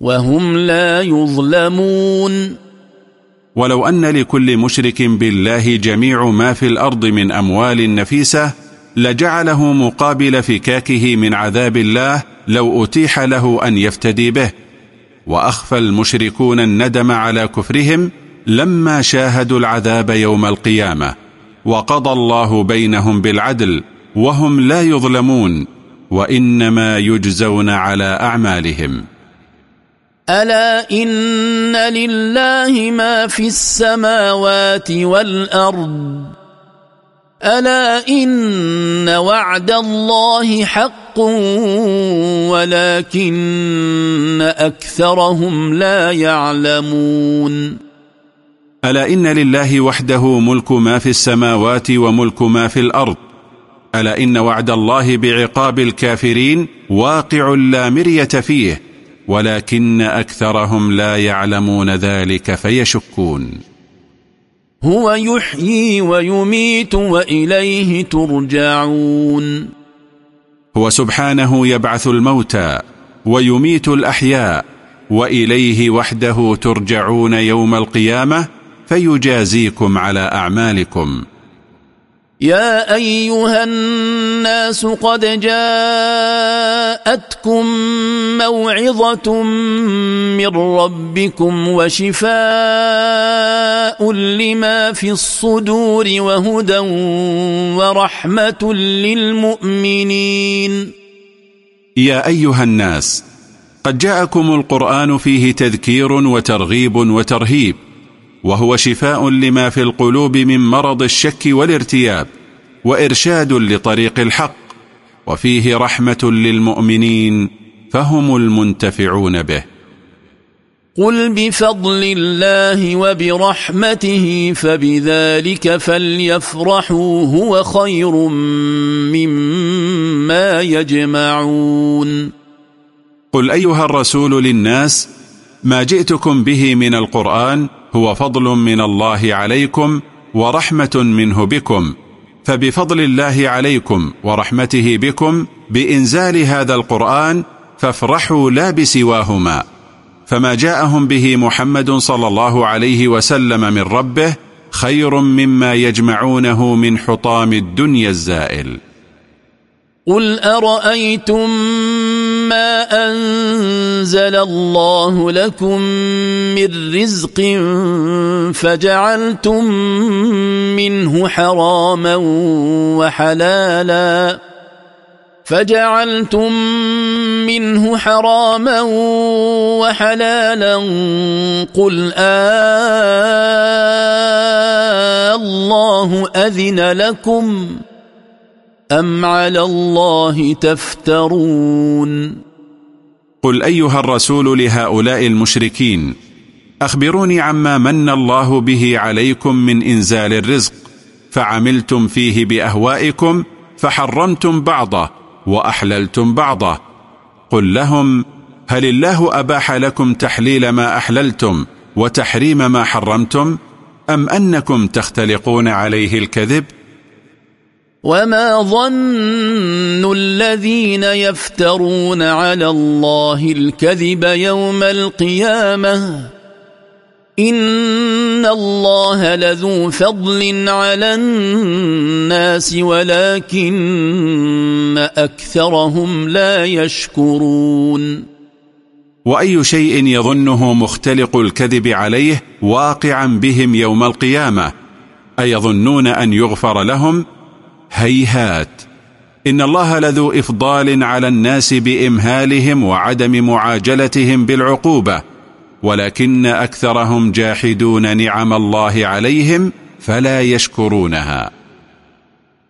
وهم لا يظلمون. ولو أن لكل مشرك بالله جميع ما في الأرض من أموال نفيسة لجعله مقابل فكاكه من عذاب الله لو أتيح له أن يفتدي به. وأخفى المشركون الندم على كفرهم لما شاهدوا العذاب يوم القيامة. وقضى الله بينهم بالعدل وهم لا يظلمون وإنما يجزون على أعمالهم. ألا إن لله ما في السماوات والأرض. ألا إن وعد الله حق ولكن أكثرهم لا يعلمون. ألا إن لله وحده ملك ما في السماوات وملك ما في الأرض. ألا إن وعد الله بعقاب الكافرين واقع لا مرية فيه ولكن أكثرهم لا يعلمون ذلك فيشكون. هو يحيي ويميت وإليه ترجعون. هو سبحانه يبعث الموتى ويميت الأحياء وإليه وحده ترجعون يوم القيامة فيجازيكم على أعمالكم. يا أيها الناس قد جاءتكم موعظة من ربكم وشفاء لما في الصدور وهدى ورحمة للمؤمنين. يا أيها الناس قد جاءكم القرآن فيه تذكير وترغيب وترهيب وهو شفاء لما في القلوب من مرض الشك والارتياب وإرشاد لطريق الحق وفيه رحمة للمؤمنين فهم المنتفعون به. قل بفضل الله وبرحمته فبذلك فليفرحوا هو خير مما يجمعون. قل أيها الرسول للناس ما جئتكم به من القرآن هو فضل من الله عليكم ورحمة منه بكم. فبفضل الله عليكم ورحمته بكم بإنزال هذا القرآن فافرحوا لا بسواهما. فما جاءهم به محمد صلى الله عليه وسلم من ربه خير مما يجمعونه من حطام الدنيا الزائل. قل أرأيتم ما أنزل الله لكم من رزق فجعلتم منه حراما وحلالا فجعلتم منه حراما وحلالا قل آه الله أذن لكم ۖ أم على الله تفترون قل أيها الرسول لهؤلاء المشركين أخبروني عما من الله به عليكم من إنزال الرزق فعملتم فيه بأهوائكم فحرمتم بعضه وأحللتم بعضه. قل لهم هل الله أباح لكم تحليل ما أحللتم وتحريم ما حرمتم أم أنكم تختلقون عليه الكذب وما ظن الذين يفترون على الله الكذب يوم القيامه ان الله لذو فضل على الناس ولكن اكثرهم لا يشكرون واي شيء يظنه مختلق الكذب عليه واقعا بهم يوم القيامه ايظنون ان يغفر لهم هيهات. إن الله لذو إفضال على الناس بإمهالهم وعدم معاجلتهم بالعقوبة ولكن أكثرهم جاحدون نعم الله عليهم فلا يشكرونها.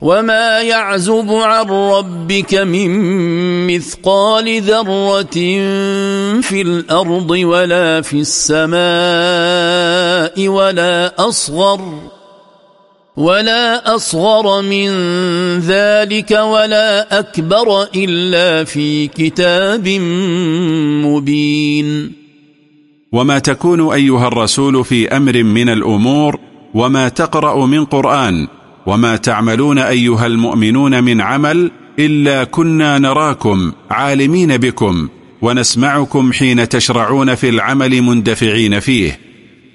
وما يعزب عن ربك من مثقال ذره في الأرض ولا في السماء ولا اصغر ولا اصغر من ذلك ولا اكبر الا في كتاب مبين وما تكون ايها الرسول في أمر من الأمور وما تقرا من قران وما تعملون أيها المؤمنون من عمل إلا كنا نراكم عالمين بكم ونسمعكم حين تشرعون في العمل مندفعين فيه.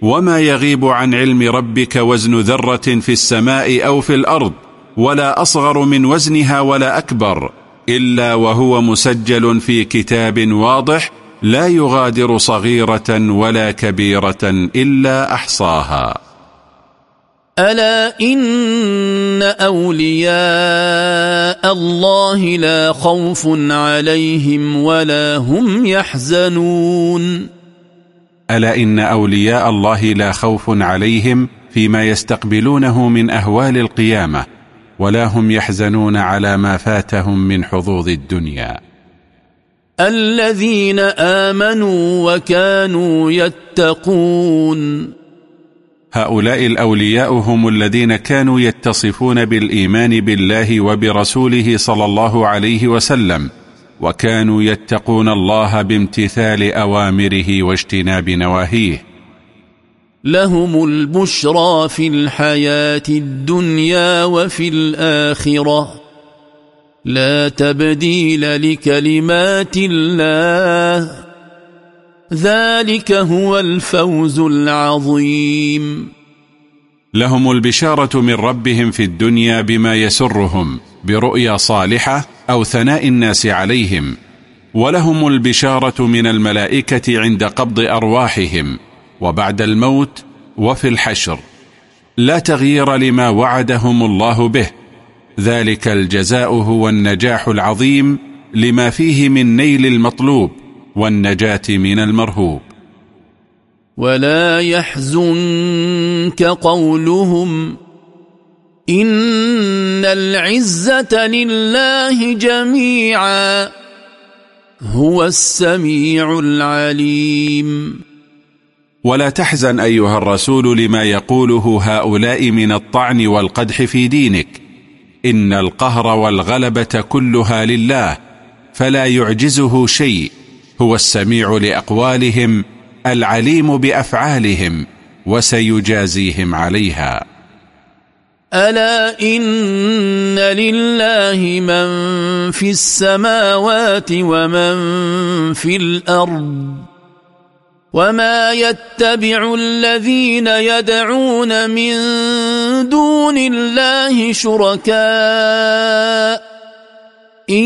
وما يغيب عن علم ربك وزن ذرة في السماء أو في الأرض ولا أصغر من وزنها ولا أكبر إلا وهو مسجل في كتاب واضح لا يغادر صغيرة ولا كبيرة إلا أحصاها. ألا إن أولياء الله لا خوف عليهم ولا هم يحزنون. ألا إن أولياء الله لا خوف عليهم فيما يستقبلونه من أهوال القيامة ولا هم يحزنون على ما فاتهم من حظوظ الدنيا. الذين آمنوا وكانوا يتقون. هؤلاء الأولياء هم الذين كانوا يتصفون بالإيمان بالله وبرسوله صلى الله عليه وسلم وكانوا يتقون الله بامتثال أوامره واجتناب نواهيه. لهم البشرى في الحياة الدنيا وفي الآخرة. لا تبديل لكلمات الله. ذلك هو الفوز العظيم. لهم البشارة من ربهم في الدنيا بما يسرهم برؤيا صالحة أو ثناء الناس عليهم ولهم البشارة من الملائكة عند قبض أرواحهم وبعد الموت وفي الحشر. لا تغيير لما وعدهم الله به ذلك الجزاء هو النجاح العظيم لما فيه من نيل المطلوب والنجاة من المرهوب. ولا يحزنك قولهم إن العزة لله جميعا هو السميع العليم. ولا تحزن أيها الرسول لما يقوله هؤلاء من الطعن والقدح في دينك. إن القهر والغلبة كلها لله فلا يعجزه شيء. هو السميع لأقوالهم العليم بأفعالهم وسيجازيهم عليها. ألا إن لله من في السماوات ومن في الأرض وما يتبع الذين يدعون من دون الله شركاء إن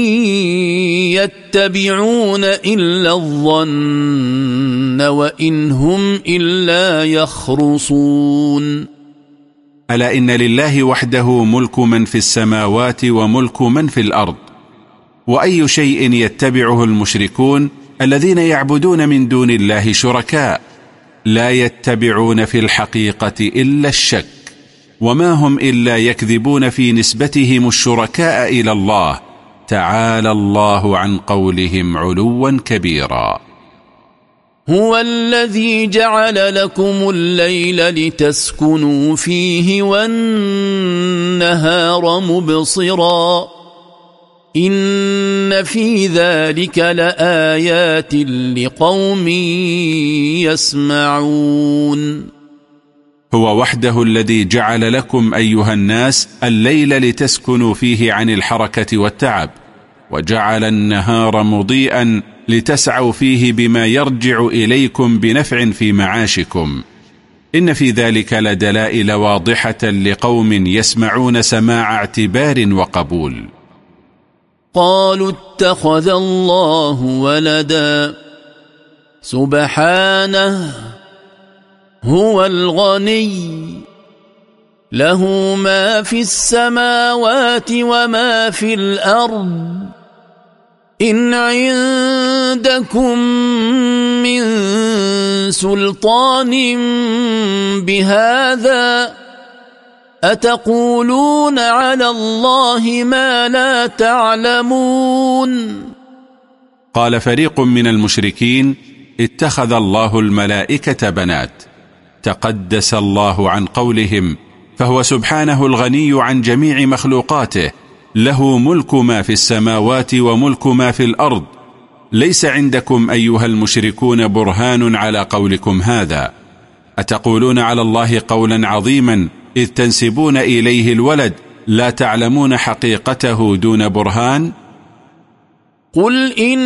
يتبعون إلا الظن وإن هم إلا يخرصون ألا إن لله وحده ملك من في السماوات وملك من في الأرض. وأي شيء يتبعه المشركون الذين يعبدون من دون الله شركاء. لا يتبعون في الحقيقة إلا الشك. وما هم إلا يكذبون في نسبتهم الشركاء إلى الله. تعالى الله عن قولهم علوا كبيرا. هو الذي جعل لكم الليل لتسكنوا فيه والنهار مبصرا. إن في ذلك لآيات لقوم يسمعون. هو وحده الذي جعل لكم أيها الناس الليل لتسكنوا فيه عن الحركة والتعب وجعل النهار مضيئا لتسعوا فيه بما يرجع إليكم بنفع في معاشكم. إن في ذلك لدلائل واضحة لقوم يسمعون سماع اعتبار وقبول. قالوا اتخذ الله ولدا. سبحانه هو الغني. له ما في السماوات وما في الأرض. إن عندكم من سلطان بهذا أتقولون على الله ما لا تعلمون؟ قال فريق من المشركين اتخذ الله الملائكة بنات. تقدس الله عن قولهم فهو سبحانه الغني عن جميع مخلوقاته له ملك ما في السماوات وملك ما في الأرض. ليس عندكم أيها المشركون برهان على قولكم هذا. أتقولون على الله قولا عظيما إذ تنسبون إليه الولد لا تعلمون حقيقته دون برهان؟ قل إن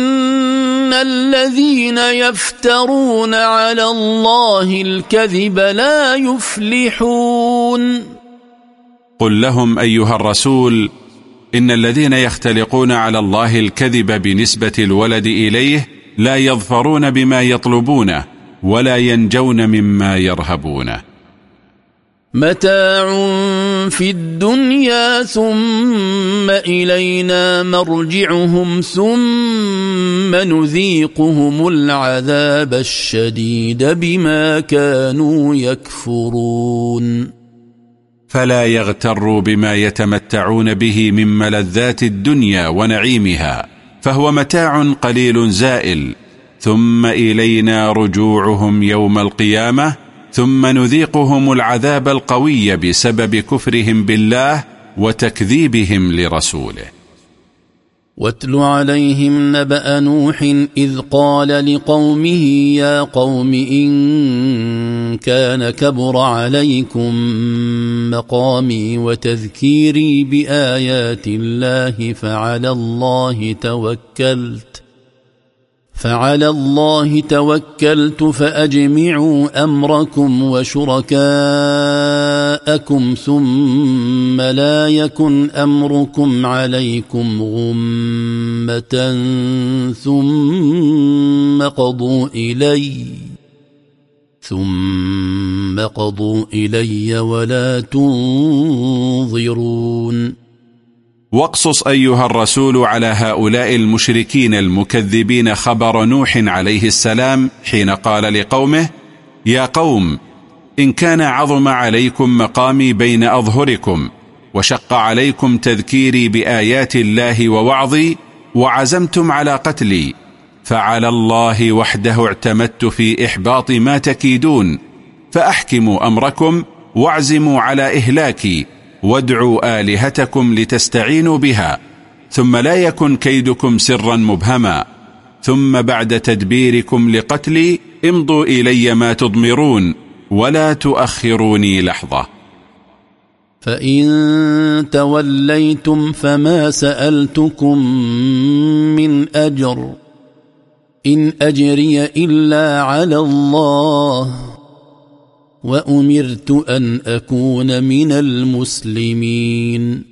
الذين يفترون على الله الكذب لا يفلحون قل لهم أيها الرسول إن الذين يختلقون على الله الكذب بنسبة الولد إليه لا يظفرون بما يطلبونه ولا ينجون مما يرهبونه متاع في الدنيا ثم إلينا مرجعهم ثم نذيقهم العذاب الشديد بما كانوا يكفرون. فلا يغتروا بما يتمتعون به من ملذات الدنيا ونعيمها فهو متاع قليل زائل. ثم إلينا رجوعهم يوم القيامة ثم نذيقهم العذاب القوي بسبب كفرهم بالله وتكذيبهم لرسوله. واتل عليهم نبأ نوح إذ قال لقومه يا قوم إن كان كبر عليكم مقامي وتذكيري بآيات الله فعلى الله توكلت. فعلى الله توكلت فأجمعوا أمركم وشركاءكم ثم لا يكن أمركم عليكم غمة ثم قضوا إلي ثم قضوا إلي ولا تنظرون واقصص أيها الرسول على هؤلاء المشركين المكذبين خبر نوح عليه السلام حين قال لقومه يا قوم إن كان عظم عليكم مقامي بين أظهركم وشق عليكم تذكيري بآيات الله ووعظي وعزمتم على قتلي فعلى الله وحده اعتمدت في إحباط ما تكيدون فأحكموا أمركم واعزموا على إهلاكي وادعوا آلهتكم لتستعينوا بها ثم لا يكن كيدكم سرا مبهما ثم بعد تدبيركم لقتلي امضوا إلي ما تضمرون ولا تؤخروني لحظة. فإن توليتم فما سألتكم من أجر إن أجري إلا على الله. وأمرت أن أكون من المسلمين.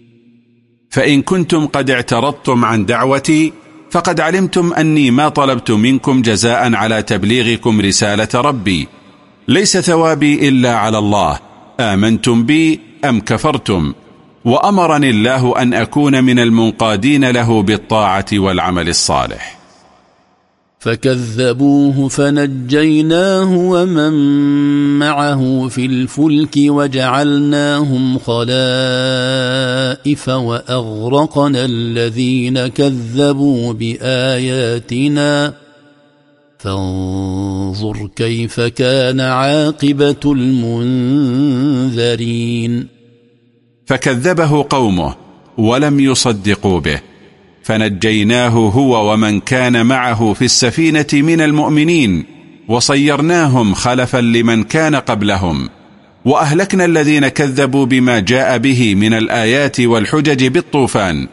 فإن كنتم قد اعترضتم عن دعوتي فقد علمتم أني ما طلبت منكم جزاء على تبليغكم رسالة ربي. ليس ثوابي إلا على الله. آمنتم بي أم كفرتم؟ وأمرني الله أن أكون من المنقادين له بالطاعة والعمل الصالح. فكذبوه فنجيناه ومن معه في الفلك وجعلناهم خلائف وأغرقنا الذين كذبوا بآياتنا. فانظر كيف كان عاقبة المنذرين. فكذبه قومه ولم يصدقوا به. فنجيناه هو ومن كان معه في السفينة من المؤمنين وصيرناهم خلفا لمن كان قبلهم وأهلكنا الذين كذبوا بما جاء به من الآيات والحجج بالطوفان.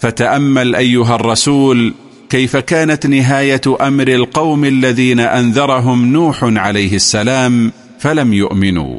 فتأمل أيها الرسول كيف كانت نهاية أمر القوم الذين أنذرهم نوح عليه السلام فلم يؤمنوا.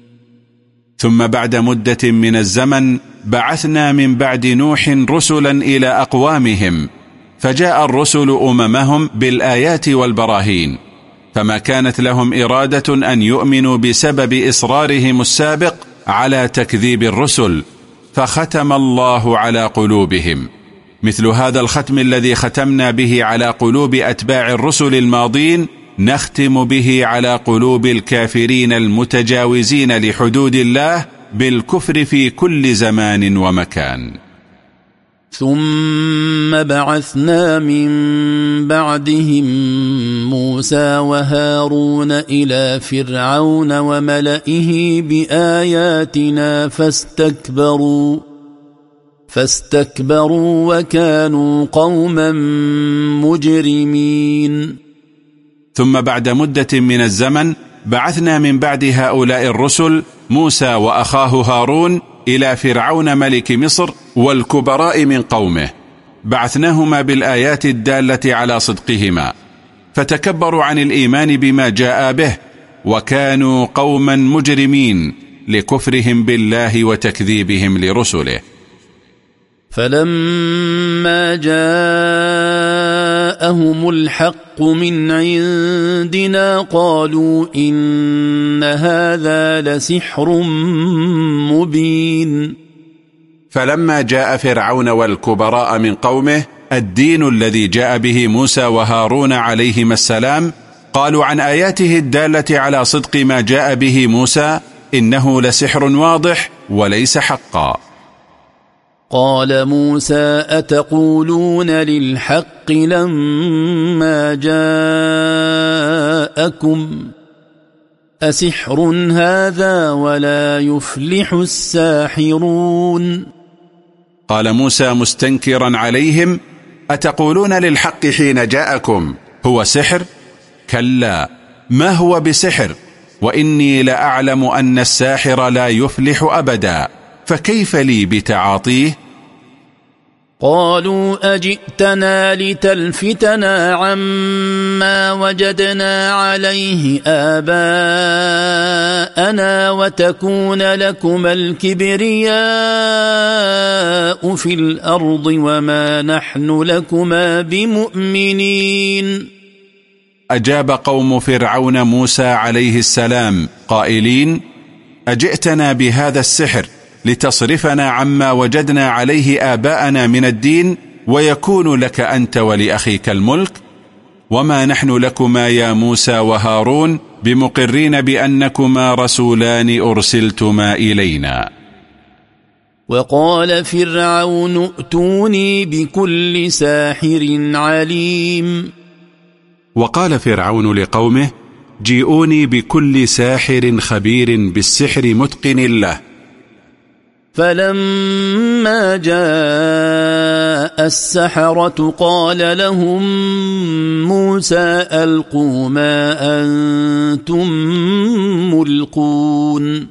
ثم بعد مدة من الزمن بعثنا من بعد نوح رسلا إلى أقوامهم فجاء الرسل أممهم بالآيات والبراهين فما كانت لهم إرادة أن يؤمنوا بسبب إصرارهم السابق على تكذيب الرسل فختم الله على قلوبهم. مثل هذا الختم الذي ختمنا به على قلوب أتباع الرسل الماضين نختم به على قلوب الكافرين المتجاوزين لحدود الله بالكفر في كل زمان ومكان. ثم بعثنا من بعدهم موسى وهارون إلى فرعون وملئه بآياتنا فاستكبروا فاستكبروا وكانوا قوما مجرمين. ثم بعد مدة من الزمن بعثنا من بعد هؤلاء الرسل موسى وأخاه هارون إلى فرعون ملك مصر والكبراء من قومه. بعثناهما بالآيات الدالة على صدقهما. فتكبروا عن الإيمان بما جاء به وكانوا قوما مجرمين لكفرهم بالله وتكذيبهم لرسله. فلما جاءهم الحق من عندنا قالوا إن هذا لسحر مبين فلما جاء فرعون والكبراء من قومه الدين الذي جاء به موسى وهارون عليهما السلام قالوا عن آياته الدالة على صدق ما جاء به موسى إنه لسحر واضح وليس حقا. قال موسى أتقولون للحق لما جاءكم أسحر هذا ولا يفلح الساحرون قال موسى مستنكرا عليهم أتقولون للحق حين جاءكم هو سحر؟ كلا ما هو بسحر؟ وإني لأعلم أن الساحر لا يفلح أبدا فكيف لي بتعاطيه؟ قالوا أجئتنا لتلفتنا عما وجدنا عليه آباءنا وتكون لكما الكبرياء في الأرض وما نحن لكما بمؤمنين. أجاب قوم فرعون موسى عليه السلام قائلين أجئتنا بهذا السحر لتصرفنا عما وجدنا عليه آباءنا من الدين ويكون لك أنت ولأخيك الملك. وما نحن لكما يا موسى وهارون بمقرين بأنكما رسولان أرسلتما إلينا. وقال فرعون ائتوني بكل ساحر عليم. وقال فرعون لقومه جيئوني بكل ساحر خبير بالسحر متقن له. فلما جاء السحرة قال لهم موسى ألقوا ما أنتم ملقون.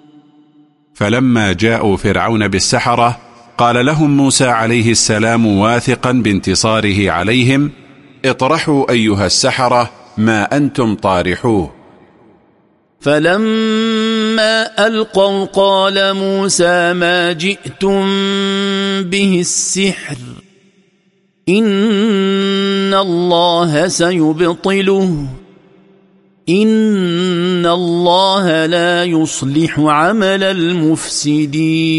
فلما جاءوا فرعون بالسحرة قال لهم موسى عليه السلام واثقا بانتصاره عليهم اطرحوا أيها السحرة ما أنتم طارحوه. فلما ألقوا قال موسى ما جئتم به السحر إن الله سيبطله إن الله لا يصلح عمل المفسدين.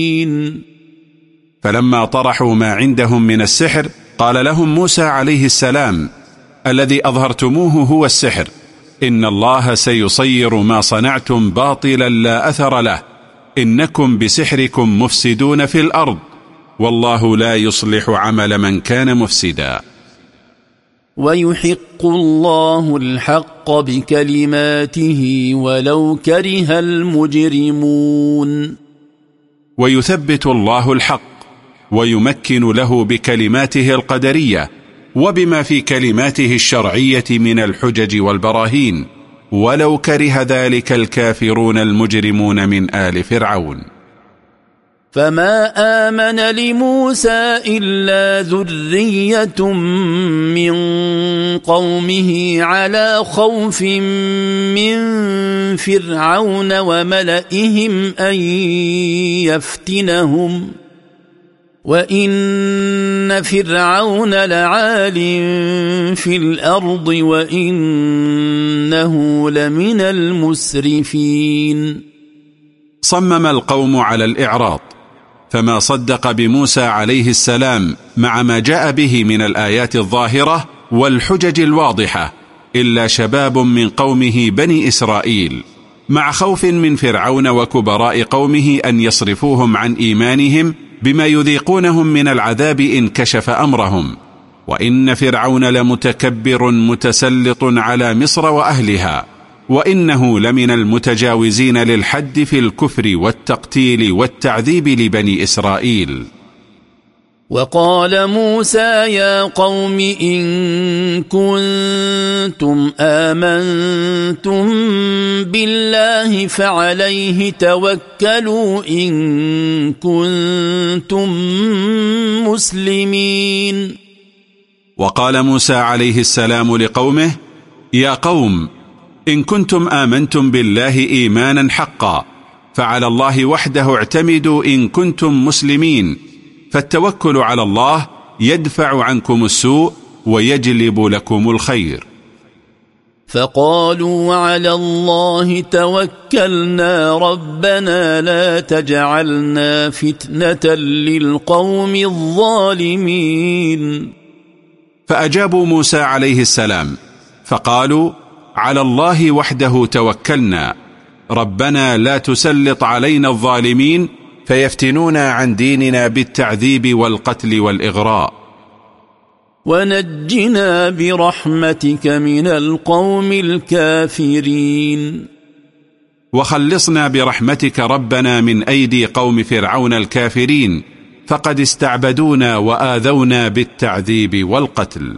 فلما طرحوا ما عندهم من السحر قال لهم موسى عليه السلام الذي أظهرتموه هو السحر. إن الله سيصير ما صنعتم باطلا لا أثر له. إنكم بسحركم مفسدون في الأرض. والله لا يصلح عمل من كان مفسدا. ويحق الله الحق بكلماته ولو كره المجرمون. ويثبت الله الحق. ويمكن له بكلماته القدرية. وبما في كلماته الشرعية من الحجج والبراهين ولو كره ذلك الكافرون المجرمون من آل فرعون. فما آمن لموسى إلا ذرية من قومه على خوف من فرعون وملئهم أن يفتنهم. وإن فرعون لعال في الأرض وإنه لمن المسرفين صمم القوم على الإعراض فما صدق بموسى عليه السلام مع ما جاء به من الآيات الظاهرة والحجج الواضحة إلا شباب من قومه بني إسرائيل مع خوف من فرعون وكبراء قومه أن يصرفوهم عن إيمانهم بما يذيقونهم من العذاب إن كشف أمرهم. وإن فرعون لمتكبر متسلط على مصر وأهلها. وإنه لمن المتجاوزين للحد في الكفر والتقتيل والتعذيب لبني إسرائيل. وقال موسى يا قوم إن كنتم آمنتم بالله فعليه توكلوا إن كنتم مسلمين. وقال موسى عليه السلام لقومه يا قوم إن كنتم آمنتم بالله إيمانا حقا فعلى الله وحده اعتمدوا إن كنتم مسلمين. فالتوكل على الله يدفع عنكم السوء ويجلب لكم الخير. فقالوا على الله توكلنا ربنا لا تجعلنا فتنة للقوم الظالمين. فأجابوا موسى عليه السلام فقالوا على الله وحده توكلنا ربنا لا تسلط علينا الظالمين فيفتنونا عن ديننا بالتعذيب والقتل والإغراء. ونجنا برحمتك من القوم الكافرين. وخلصنا برحمتك ربنا من أيدي قوم فرعون الكافرين فقد استعبدونا وآذونا بالتعذيب والقتل.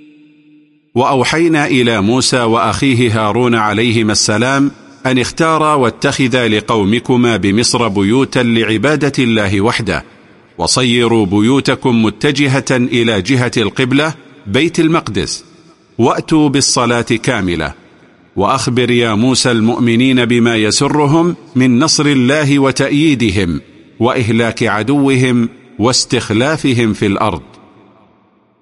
وأوحينا إلى موسى وأخيه هارون عليهما السلام أن اختارا واتخذا لقومكما بمصر بيوتا لعبادة الله وحده وصيروا بيوتكم متجهة إلى جهة القبلة بيت المقدس. وأتوا بالصلاة كاملة. وأخبر يا موسى المؤمنين بما يسرهم من نصر الله وتأييدهم وإهلاك عدوهم واستخلافهم في الأرض.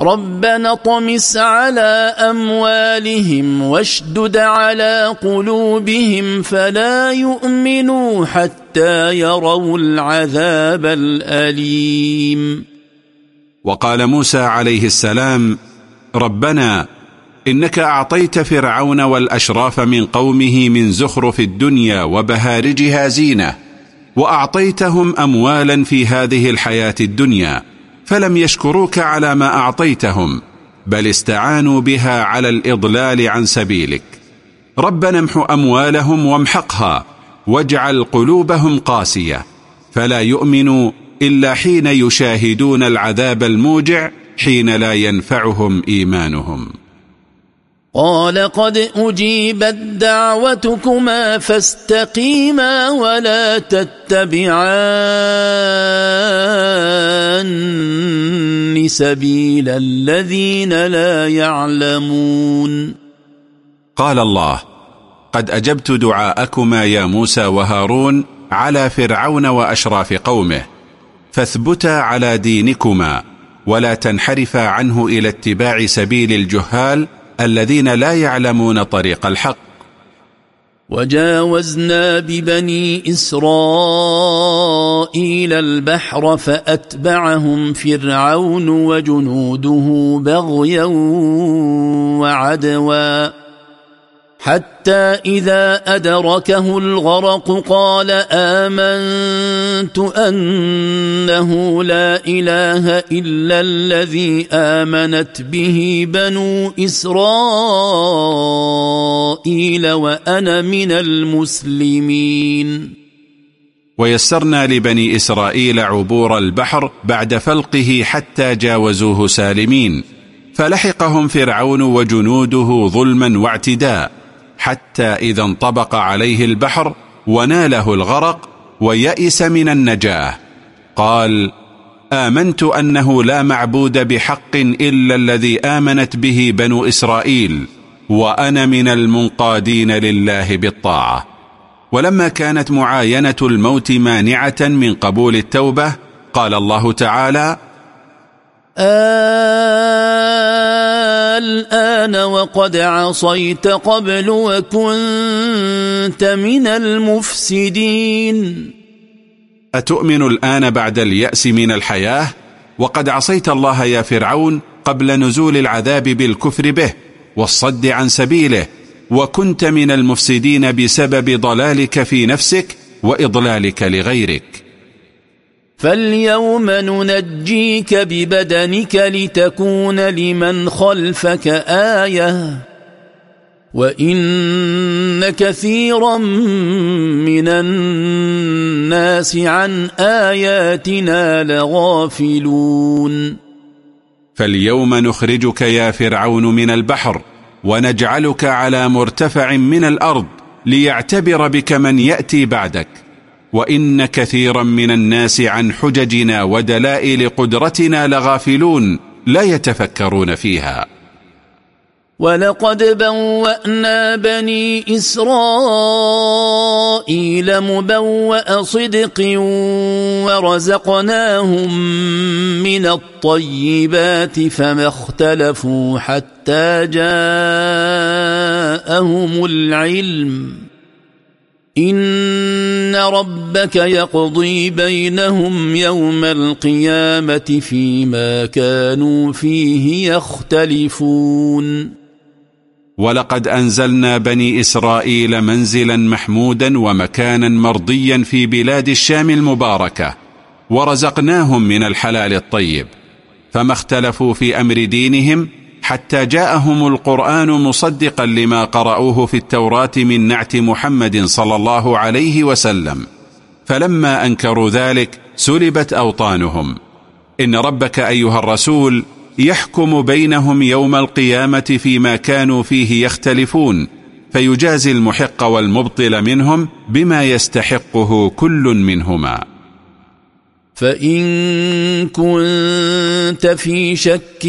ربنا طمس على أموالهم واشدد على قلوبهم فلا يؤمنوا حتى يروا العذاب الأليم. وقال موسى عليه السلام ربنا إنك أعطيت فرعون والأشراف من قومه من زخرف الدنيا وبهارجها زينة وأعطيتهم اموالا في هذه الحياة الدنيا فلم يشكروك على ما أعطيتهم بل استعانوا بها على الإضلال عن سبيلك. ربنا امح أموالهم وامحقها واجعل قلوبهم قاسية. فلا يؤمنوا إلا حين يشاهدون العذاب الموجع حين لا ينفعهم إيمانهم. قال قد أجيبت دعوتكما فاستقيما ولا تتبعان سبيل الذين لا يعلمون. قال الله قد أجبت دعاءكما يا موسى وهارون على فرعون وأشراف قومه فاثبتا على دينكما ولا تنحرفا عنه إلى اتباع سبيل الجهال الذين لا يعلمون طريق الحق. وجاوزنا ببني إسرائيل البحر فأتبعهم فرعون وجنوده بغيا وعدوا. حتى إذا أدركه الغرق قال آمنت أنه لا إله إلا الذي آمنت به بنو إسرائيل وأنا من المسلمين. ويسرنا لبني إسرائيل عبور البحر بعد فلقه حتى جاوزوه سالمين فلحقهم فرعون وجنوده ظلما واعتداء. حتى إذا انطبق عليه البحر وناله الغرق ويئس من النجاة. قال آمنت أنه لا معبود بحق إلا الذي آمنت به بنو إسرائيل وأنا من المنقادين لله بالطاعة. ولما كانت معاينة الموت مانعة من قبول التوبة قال الله تعالى الآن وقد عصيت قبل وكنت من المفسدين. أتؤمن الآن بعد اليأس من الحياة؟ وقد عصيت الله يا فرعون قبل نزول العذاب بالكفر به والصد عن سبيله وكنت من المفسدين بسبب ضلالك في نفسك وإضلالك لغيرك. فاليوم ننجيك ببدنك لتكون لمن خلفك آية وإن كثيرا من الناس عن آياتنا لغافلون فاليوم نخرجك يا فرعون من البحر ونجعلك على مرتفع من الأرض ليعتبر بك من يأتي بعدك وإن كثيرا من الناس عن حججنا ودلائل قدرتنا لغافلون لا يتفكرون فيها. ولقد بوأنا بني إسرائيل مبوأ صدق ورزقناهم من الطيبات فما اختلفوا حتى جاءهم العلم. إن ربك يقضي بينهم يوم القيامة فيما كانوا فيه يختلفون. ولقد أنزلنا بني إسرائيل منزلا محمودا ومكانا مرضيا في بلاد الشام المباركة ورزقناهم من الحلال الطيب فما اختلفوا في أمر دينهم حتى جاءهم القرآن مصدقا لما قرأوه في التوراة من نعت محمد صلى الله عليه وسلم. فلما أنكروا ذلك سلبت أوطانهم. إن ربك أيها الرسول يحكم بينهم يوم القيامة فيما كانوا فيه يختلفون فيجازي المحق والمبطل منهم بما يستحقه كل منهما. فإن كنت في شك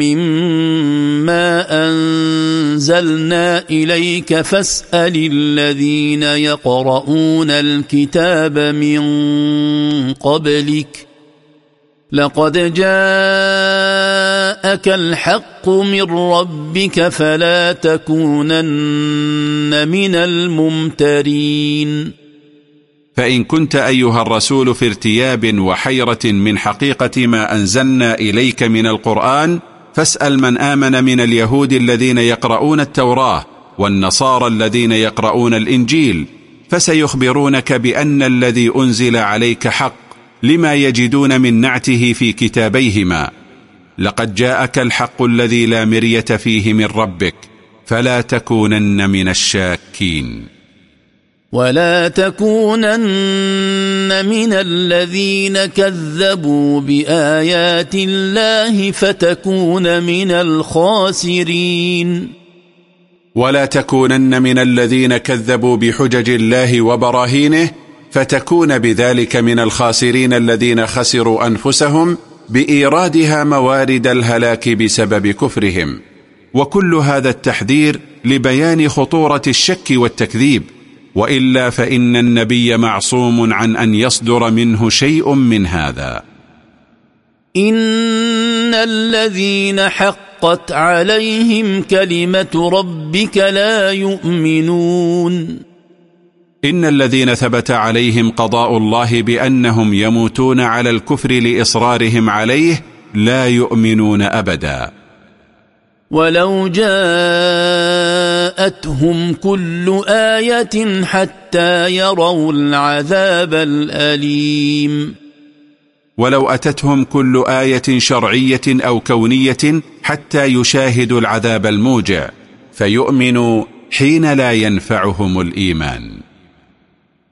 مما أنزلنا إليك فاسأل الذين يقرؤون الكتاب من قبلك لقد جاءك الحق من ربك فلا تكونن من الممترين فإن كنت أيها الرسول في ارتياب وحيرة من حقيقة ما أنزلنا إليك من القرآن فاسأل من آمن من اليهود الذين يقرؤون التوراة والنصارى الذين يقرؤون الإنجيل فسيخبرونك بأن الذي أنزل عليك حق لما يجدون من نعته في كتابيهما. لقد جاءك الحق الذي لا مرية فيه من ربك فلا تكونن من الشاكين. ولا تكونن من الذين كذبوا بآيات الله فتكون من الخاسرين. ولا تكونن من الذين كذبوا بحجج الله وبراهينه فتكون بذلك من الخاسرين الذين خسروا أنفسهم بإيرادها موارد الهلاك بسبب كفرهم. وكل هذا التحذير لبيان خطورة الشك والتكذيب. وإلا فإن النبي معصوم عن أن يصدر منه شيء من هذا. إن الذين حقت عليهم كلمة ربك لا يؤمنون. إن الذين ثبت عليهم قضاء الله بأنهم يموتون على الكفر لإصرارهم عليه لا يؤمنون أبدا. ولو جاءتهم كل آية حتى يروا العذاب الأليم ولو أتتهم كل آية شرعية أو كونية حتى يشاهدوا العذاب الموجع فيؤمنوا حين لا ينفعهم الإيمان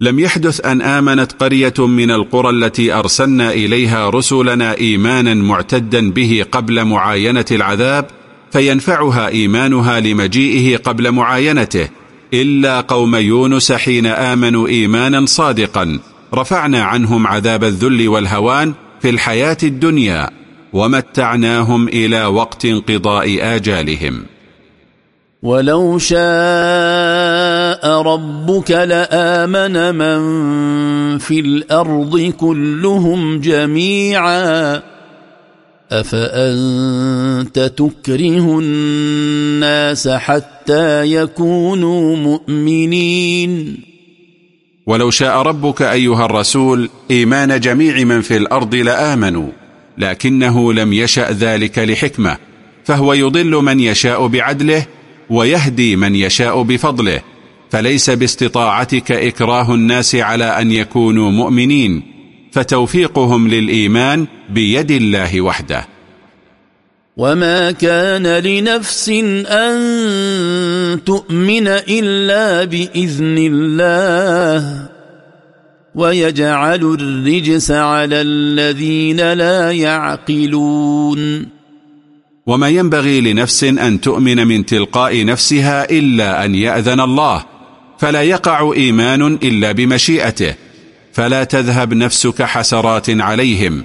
لم يحدث أن آمنت قرية من القرى التي أرسلنا إليها رسلنا إيمانا معتدا به قبل معاينة العذاب فينفعها إيمانها لمجيئه قبل معاينته إلا قوم يونس حين آمنوا إيمانا صادقا رفعنا عنهم عذاب الذل والهوان في الحياة الدنيا ومتعناهم إلى وقت انقضاء آجالهم. ولو شاء ربك لآمن من في الأرض كلهم جميعا أفأنت تكره الناس حتى يكونوا مؤمنين؟ ولو شاء ربك أيها الرسول إيمان جميع من في الأرض لآمنوا لكنه لم يشأ ذلك لحكمة فهو يضل من يشاء بعدله ويهدي من يشاء بفضله فليس باستطاعتك إكراه الناس على أن يكونوا مؤمنين فتوفيقهم للإيمان بيد الله وحده. وما كان لنفس أن تؤمن إلا بإذن الله ويجعل الرجس على الذين لا يعقلون. وما ينبغي لنفس أن تؤمن من تلقاء نفسها إلا أن يأذن الله فلا يقع إيمان إلا بمشيئته فلا تذهب نفسك حسرات عليهم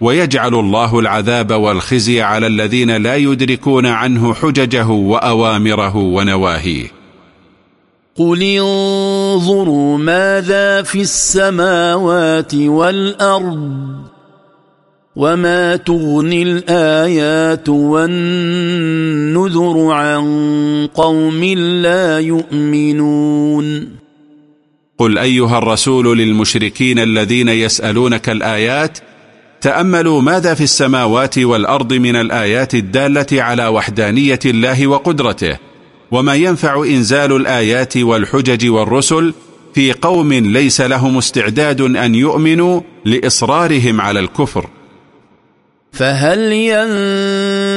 ويجعل الله العذاب والخزي على الذين لا يدركون عنه حججه وأوامره ونواهيه. قل انظروا ماذا في السماوات والأرض وما تغني الآيات والنذر عن قوم لا يؤمنون قل أيها الرسول للمشركين الذين يسألونك الآيات تأملوا ماذا في السماوات والأرض من الآيات الدالة على وحدانية الله وقدرته؟ وما ينفع إنزال الآيات والحجج والرسل في قوم ليس لهم استعداد أن يؤمنوا لإصرارهم على الكفر؟ فهل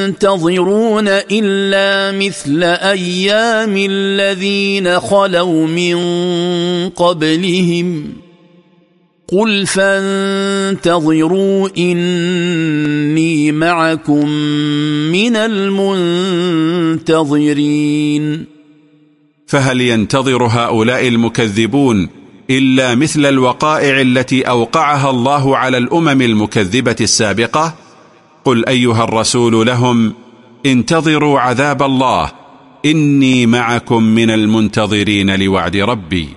ينتظرون إلا مثل أيام الذين خلوا من قبلهم؟ قل فانتظروا إني معكم من المنتظرين. فهل ينتظر هؤلاء المكذبون إلا مثل الوقائع التي أوقعها الله على الأمم المكذبة السابقة؟ قل أيها الرسول لهم انتظروا عذاب الله إني معكم من المنتظرين لوعد ربي.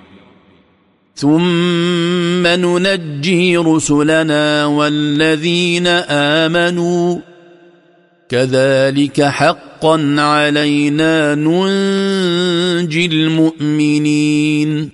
ثم ننجي رسلنا والذين آمنوا. كذلك حقا علينا ننجي المؤمنين.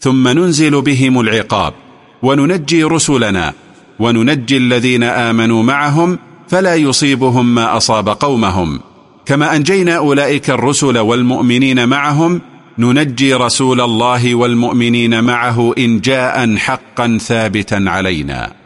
ثم ننزل بهم العقاب وننجي رسلنا وننجي الذين آمنوا معهم فلا يصيبهم ما أصاب قومهم. كما أنجينا أولئك الرسل والمؤمنين معهم ننجي رسول الله والمؤمنين معه إن جاء حقا ثابتا علينا.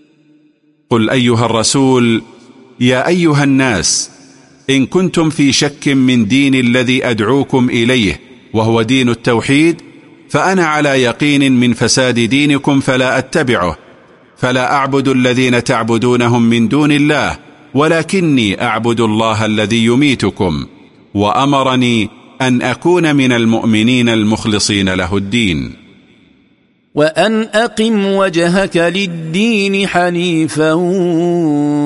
قل أيها الرسول يا أيها الناس إن كنتم في شك من دين الذي أدعوكم إليه وهو دين التوحيد فأنا على يقين من فساد دينكم فلا أتبعه فلا أعبد الذين تعبدونهم من دون الله ولكني أعبد الله الذي يميتكم وأمرني أن أكون من المؤمنين المخلصين له الدين. وأن أقم وجهك للدين حنيفا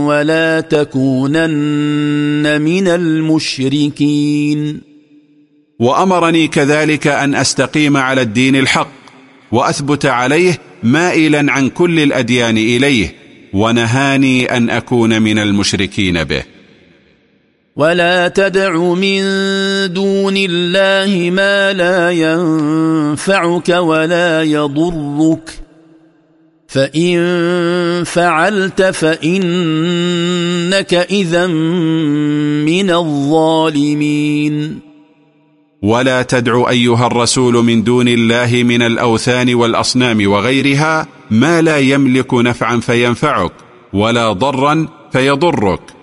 ولا تكونن من المشركين. وأمرني كذلك أن أستقيم على الدين الحق وأثبت عليه مائلا عن كل الأديان إليه ونهاني أن أكون من المشركين به. ولا تدع من دون الله ما لا ينفعك ولا يضرك فإن فعلت فإنك إذا من الظالمين ولا تدع أيها الرسول من دون الله من الأوثان والأصنام وغيرها ما لا يملك نفعا فينفعك ولا ضرا فيضرك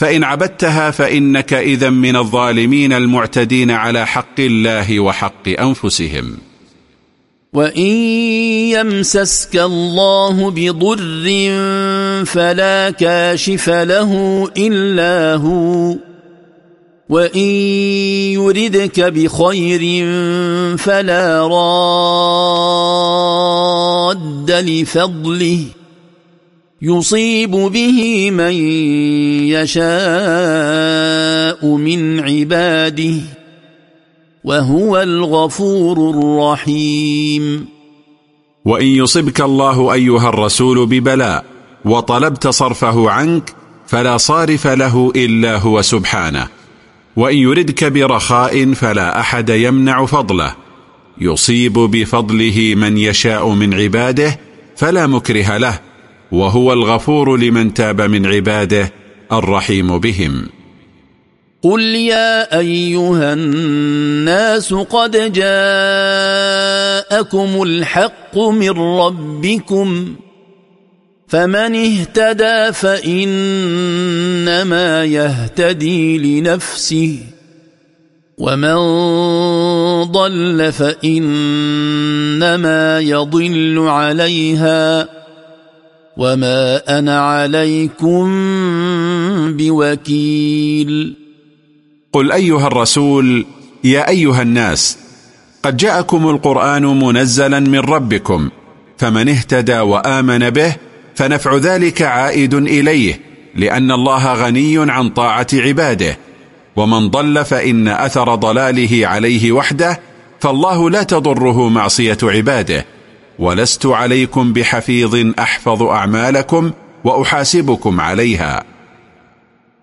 فإن عبدتها فإنك إذا من الظالمين المعتدين على حق الله وحق أنفسهم. وإن يمسسك الله بضر فلا كاشف له إلا هو. وإن يردك بخير فلا راد لفضله. يصيب به من يشاء من عباده وهو الغفور الرحيم. وإن يصبك الله أيها الرسول ببلاء وطلبت صرفه عنك فلا صارف له إلا هو سبحانه. وإن يردك برخاء فلا أحد يمنع فضله. يصيب بفضله من يشاء من عباده فلا مكره له. وهو الغفور لمن تاب من عباده الرحيم بهم. قل يا أيها الناس قد جاءكم الحق من ربكم فمن اهتدى فإنما يهتدي لنفسه ومن ضل فإنما يضل عليها. وما أنا عليكم بوكيل. قل أيها الرسول يا أيها الناس قد جاءكم القرآن منزلا من ربكم فمن اهتدى وآمن به فنفع ذلك عائد إليه لأن الله غني عن طاعة عباده. ومن ضل فإن أثر ضلاله عليه وحده فالله لا تضره معصية عباده. ولست عليكم بحفيظ أحفظ أعمالكم وأحاسبكم عليها.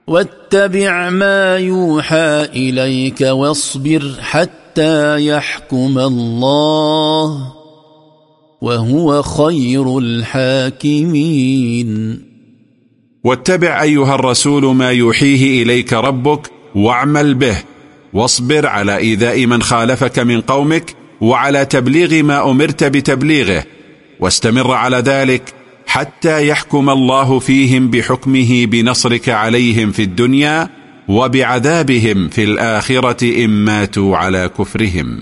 واتبع ما يوحى إليك واصبر حتى يحكم الله وهو خير الحاكمين. واتبع أيها الرسول ما يوحيه إليك ربك واعمل به واصبر على إيذاء من خالفك من قومك وعلى تبليغ ما أمرت بتبليغه واستمر على ذلك حتى يحكم الله فيهم بحكمه بنصرك عليهم في الدنيا وبعذابهم في الآخرة إن ماتوا على كفرهم.